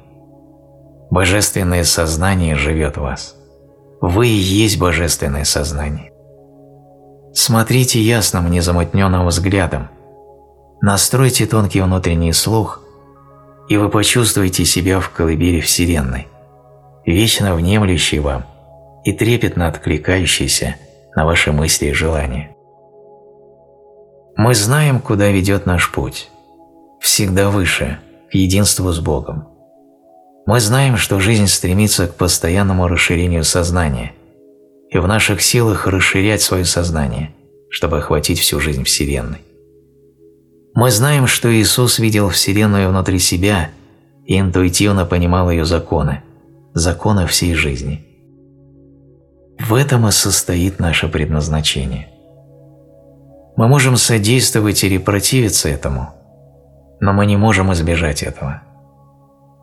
Божественное сознание живет в вас. Вы и есть божественное сознание. Смотрите ясным, незамутненным взглядом. Настройте тонкий внутренний слух, и вы почувствуете себя в колыбели Вселенной, вечно внемлющей вам и трепетно откликающейся на ваши мысли и желания. Мы знаем, куда ведет наш путь. Всегда выше, к единству с Богом. Мы знаем, что жизнь стремится к постоянному расширению сознания, и в наших силах расширять свое сознание, чтобы охватить всю жизнь Вселенной. Мы знаем, что Иисус видел Вселенную внутри себя и интуитивно понимал ее законы, законы всей жизни. В этом и состоит наше предназначение – мы можем содействовать или противиться этому, но мы не можем избежать этого.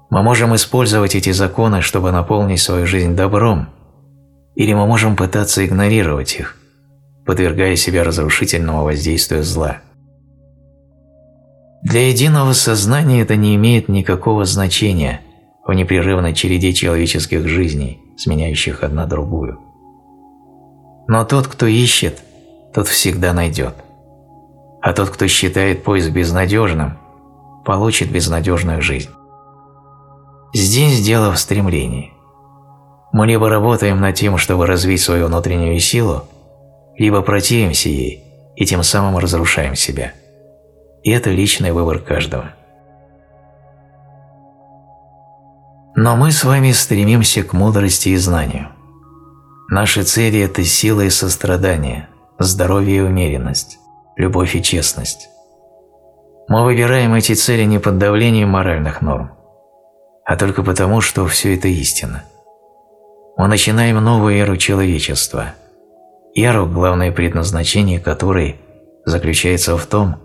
Мы можем использовать эти законы, чтобы наполнить свою жизнь добром, или мы можем пытаться игнорировать их, подвергая себя разрушительному воздействию зла. Для единого сознания это не имеет никакого значения в непрерывной череде человеческих жизней, сменяющих одна другую. Но тот, кто ищет, тот всегда найдет. А тот, кто считает поиск безнадежным, получит безнадежную жизнь. Здесь дело в стремлении. Мы либо работаем над тем, чтобы развить свою внутреннюю силу, либо противимся ей и тем самым разрушаем себя. И это личный выбор каждого. Но мы с вами стремимся к мудрости и знанию. Наши цели – это сила и сострадание, здоровье и умеренность, любовь и честность. Мы выбираем эти цели не под давлением моральных норм, а только потому, что все это истина. Мы начинаем новую эру человечества, эру, главное предназначение которой заключается в том,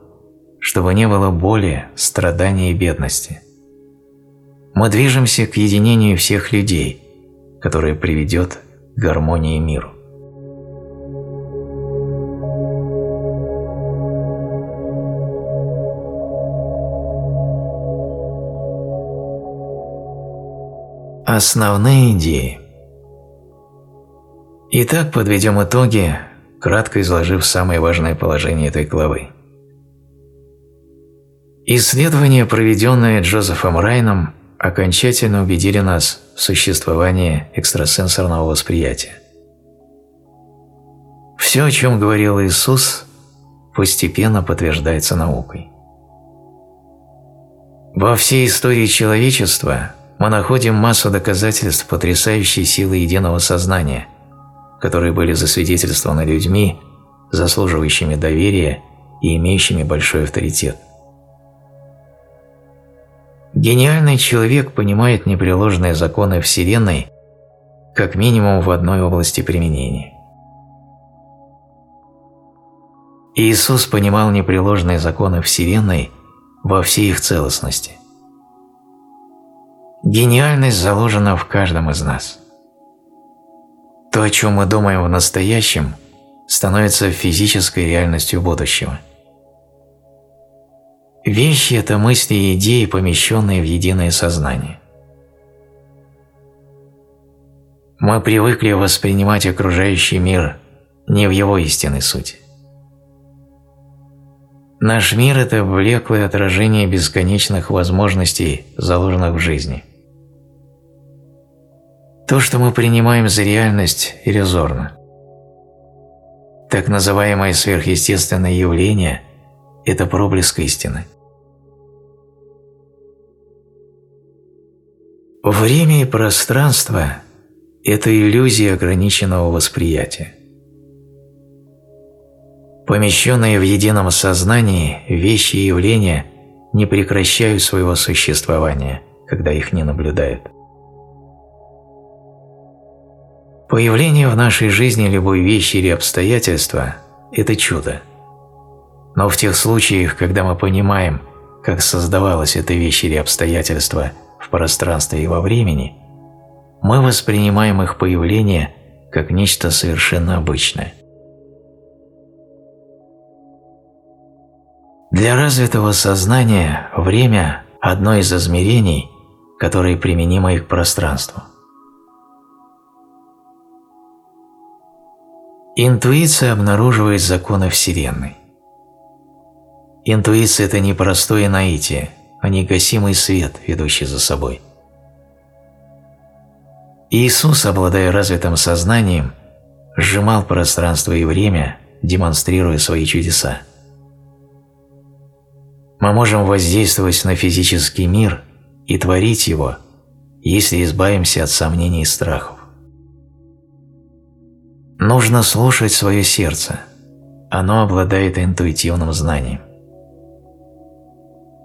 чтобы не было боли, страдания и бедности. Мы движемся к единению всех людей, которое приведет к гармонии миру. Основные идеи Итак, подведем итоги, кратко изложив самые важные положения этой главы. Исследования, проведенные Джозефом Райном, окончательно убедили нас в существовании экстрасенсорного восприятия. Все, о чем говорил Иисус, постепенно подтверждается наукой. Во всей истории человечества мы находим массу доказательств потрясающей силы единого сознания, которые были засвидетельствованы людьми, заслуживающими доверия и имеющими большой авторитет. Гениальный человек понимает непреложные законы Вселенной как минимум в одной области применения. Иисус понимал непреложные законы Вселенной во всей их целостности. Гениальность заложена в каждом из нас. То, о чем мы думаем в настоящем, становится физической реальностью будущего – Вещи – это мысли и идеи, помещенные в единое сознание. Мы привыкли воспринимать окружающий мир не в его истинной сути. Наш мир – это влеклое отражение бесконечных возможностей, заложенных в жизни. То, что мы принимаем за реальность, иллюзорно. Так называемое сверхъестественное явление – это проблеск истины. Время и пространство – это иллюзия ограниченного восприятия. Помещенные в едином сознании вещи и явления не прекращают своего существования, когда их не наблюдают. Появление в нашей жизни любой вещи или обстоятельства – это чудо. Но в тех случаях, когда мы понимаем, как создавалась эта вещь или обстоятельство – в пространстве и во времени, мы воспринимаем их появление как нечто совершенно обычное. Для развитого сознания время – одно из измерений, которые применимы и к пространству. Интуиция обнаруживает законы Вселенной. Интуиция – это не простое наитие, а негасимый свет, ведущий за собой. Иисус, обладая развитым сознанием, сжимал пространство и время, демонстрируя свои чудеса. Мы можем воздействовать на физический мир и творить его, если избавимся от сомнений и страхов. Нужно слушать свое сердце, оно обладает интуитивным знанием.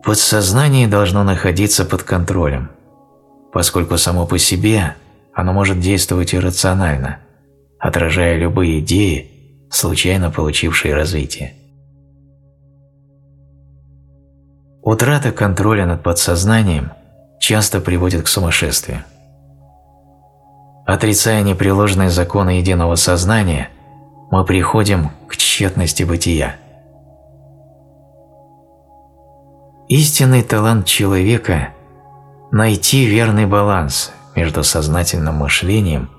Подсознание должно находиться под контролем, поскольку само по себе оно может действовать иррационально, отражая любые идеи, случайно получившие развитие. Утрата контроля над подсознанием часто приводит к сумасшествию. Отрицая непреложные законы единого сознания, мы приходим к тщетности бытия. Истинный талант человека – найти верный баланс между сознательным мышлением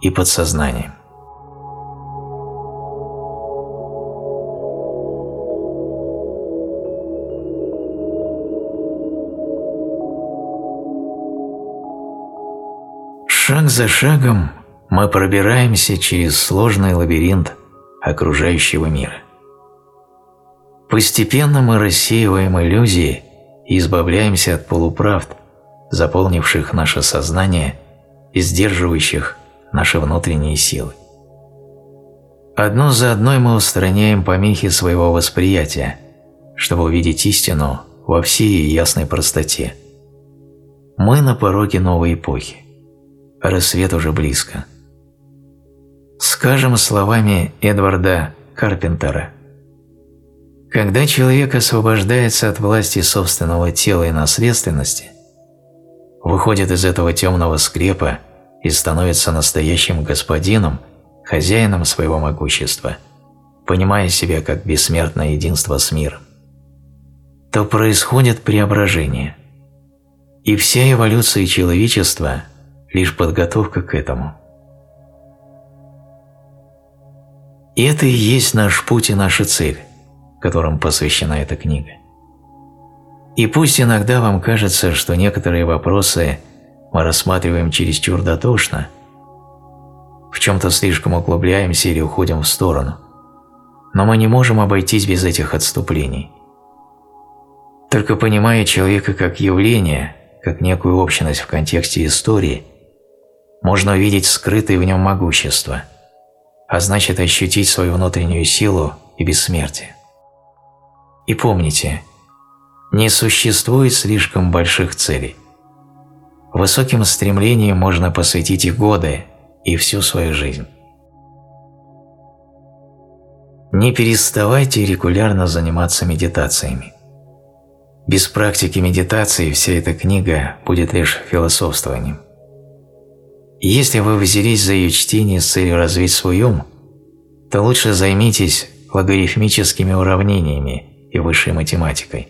и подсознанием. Шаг за шагом мы пробираемся через сложный лабиринт окружающего мира. Постепенно мы рассеиваем иллюзии и избавляемся от полуправд, заполнивших наше сознание и сдерживающих наши внутренние силы. Одно за одной мы устраняем помехи своего восприятия, чтобы увидеть истину во всей ясной простоте. Мы на пороге новой эпохи рассвет уже близко. Скажем словами Эдварда Карпентера. Когда человек освобождается от власти собственного тела и наследственности, выходит из этого темного скрепа и становится настоящим господином, хозяином своего могущества, понимая себя как бессмертное единство с миром, то происходит преображение. И вся эволюция человечества – лишь подготовка к этому. И это и есть наш путь и наша цель, которым посвящена эта книга. И пусть иногда вам кажется, что некоторые вопросы мы рассматриваем чересчур дотошно, в чем-то слишком углубляемся или уходим в сторону, но мы не можем обойтись без этих отступлений. Только понимая человека как явление, как некую общность в контексте истории – можно увидеть скрытое в нем могущество, а значит ощутить свою внутреннюю силу и бессмертие. И помните, не существует слишком больших целей. Высоким стремлениям можно посвятить и годы, и всю свою жизнь. Не переставайте регулярно заниматься медитациями. Без практики медитации вся эта книга будет лишь философствованием. Если вы взялись за ее чтение с целью развить свой ум, то лучше займитесь логарифмическими уравнениями и высшей математикой.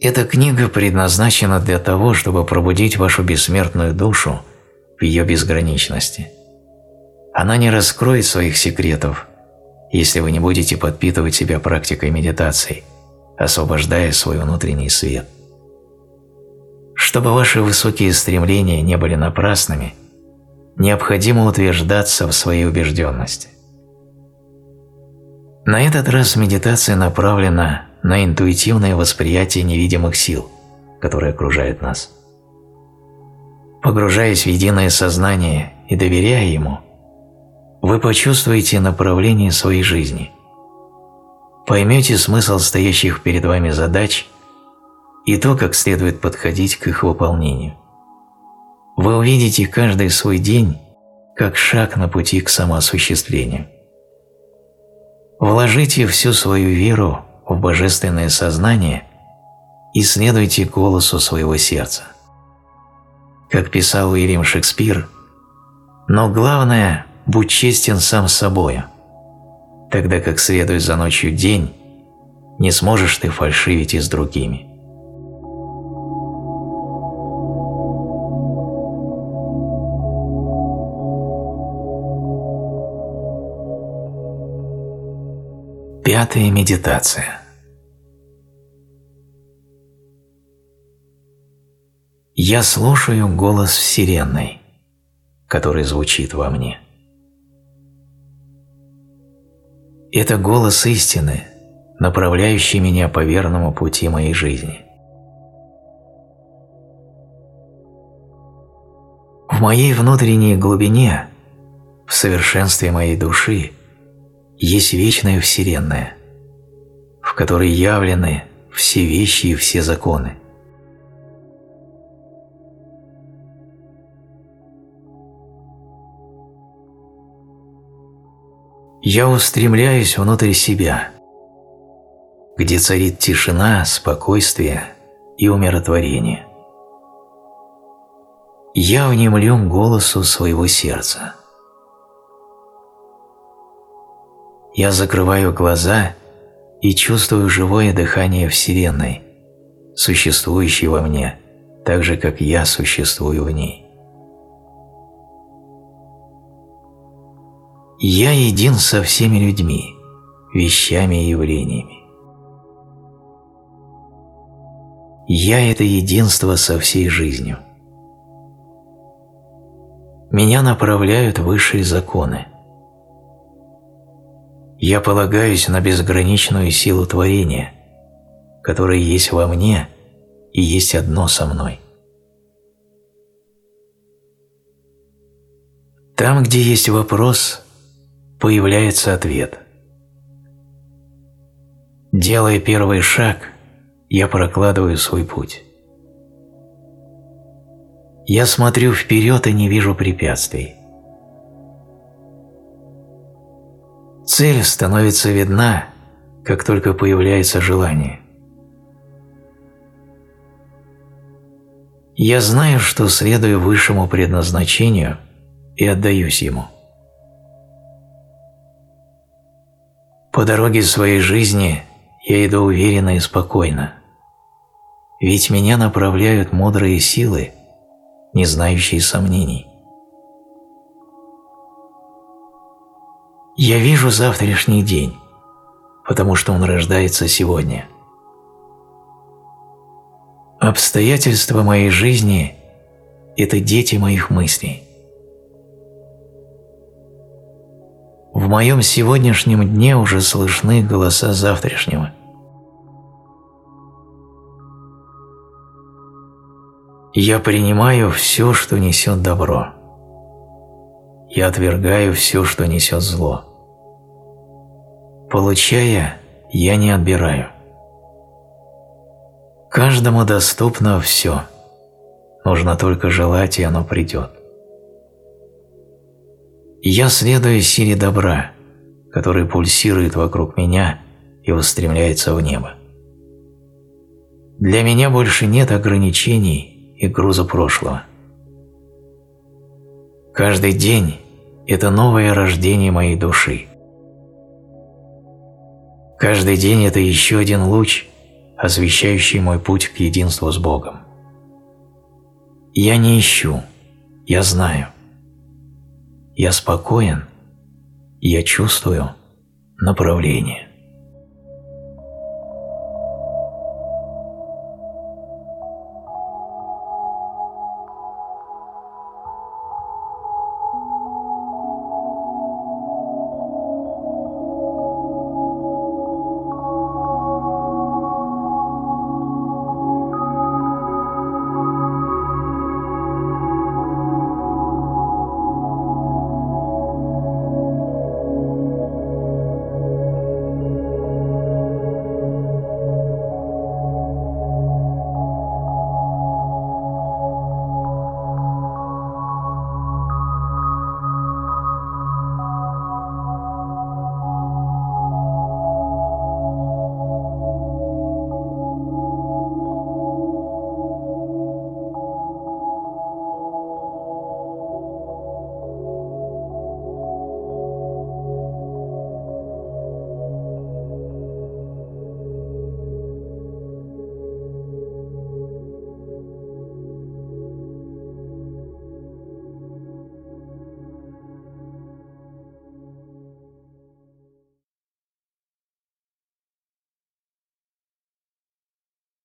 Эта книга предназначена для того, чтобы пробудить вашу бессмертную душу в ее безграничности. Она не раскроет своих секретов, если вы не будете подпитывать себя практикой медитации, освобождая свой внутренний свет. Чтобы ваши высокие стремления не были напрасными, необходимо утверждаться в своей убежденности. На этот раз медитация направлена на интуитивное восприятие невидимых сил, которые окружают нас. Погружаясь в единое сознание и доверяя ему, вы почувствуете направление своей жизни, поймете смысл стоящих перед вами задач – и то, как следует подходить к их выполнению. Вы увидите каждый свой день как шаг на пути к самоосуществлению. Вложите всю свою веру в божественное сознание и следуйте голосу своего сердца. Как писал Уильям Шекспир, но главное – будь честен сам с собою, тогда как следует за ночью день, не сможешь ты фальшивить и с другими. Пятая медитация. Я слушаю голос Вселенной, который звучит во мне. Это голос истины, направляющий меня по верному пути моей жизни. В моей внутренней глубине, в совершенстве моей души, есть вечная Вселенная, в которой явлены все вещи и все законы. Я устремляюсь внутрь себя, где царит тишина, спокойствие и умиротворение. Я внемлю голосу своего сердца. Я закрываю глаза и чувствую живое дыхание Вселенной, существующей во мне, так же, как я существую в ней. Я един со всеми людьми, вещами и явлениями. Я – это единство со всей жизнью. Меня направляют высшие законы. Я полагаюсь на безграничную силу творения, которая есть во мне и есть одно со мной. Там, где есть вопрос, появляется ответ. Делая первый шаг, я прокладываю свой путь. Я смотрю вперед и не вижу препятствий. Цель становится видна, как только появляется желание. Я знаю, что следую высшему предназначению и отдаюсь ему. По дороге своей жизни я иду уверенно и спокойно, ведь меня направляют мудрые силы, не знающие сомнений. Я вижу завтрашний день, потому что он рождается сегодня. Обстоятельства моей жизни – это дети моих мыслей. В моем сегодняшнем дне уже слышны голоса завтрашнего. Я принимаю все, что несет добро. Я отвергаю все, что несет зло. Получая, я не отбираю. Каждому доступно все. Нужно только желать, и оно придет. Я следую силе добра, который пульсирует вокруг меня и устремляется в небо. Для меня больше нет ограничений и груза прошлого. Каждый день – это новое рождение моей души. Каждый день – это еще один луч, освещающий мой путь к единству с Богом. Я не ищу, я знаю – я спокоен, я чувствую направление.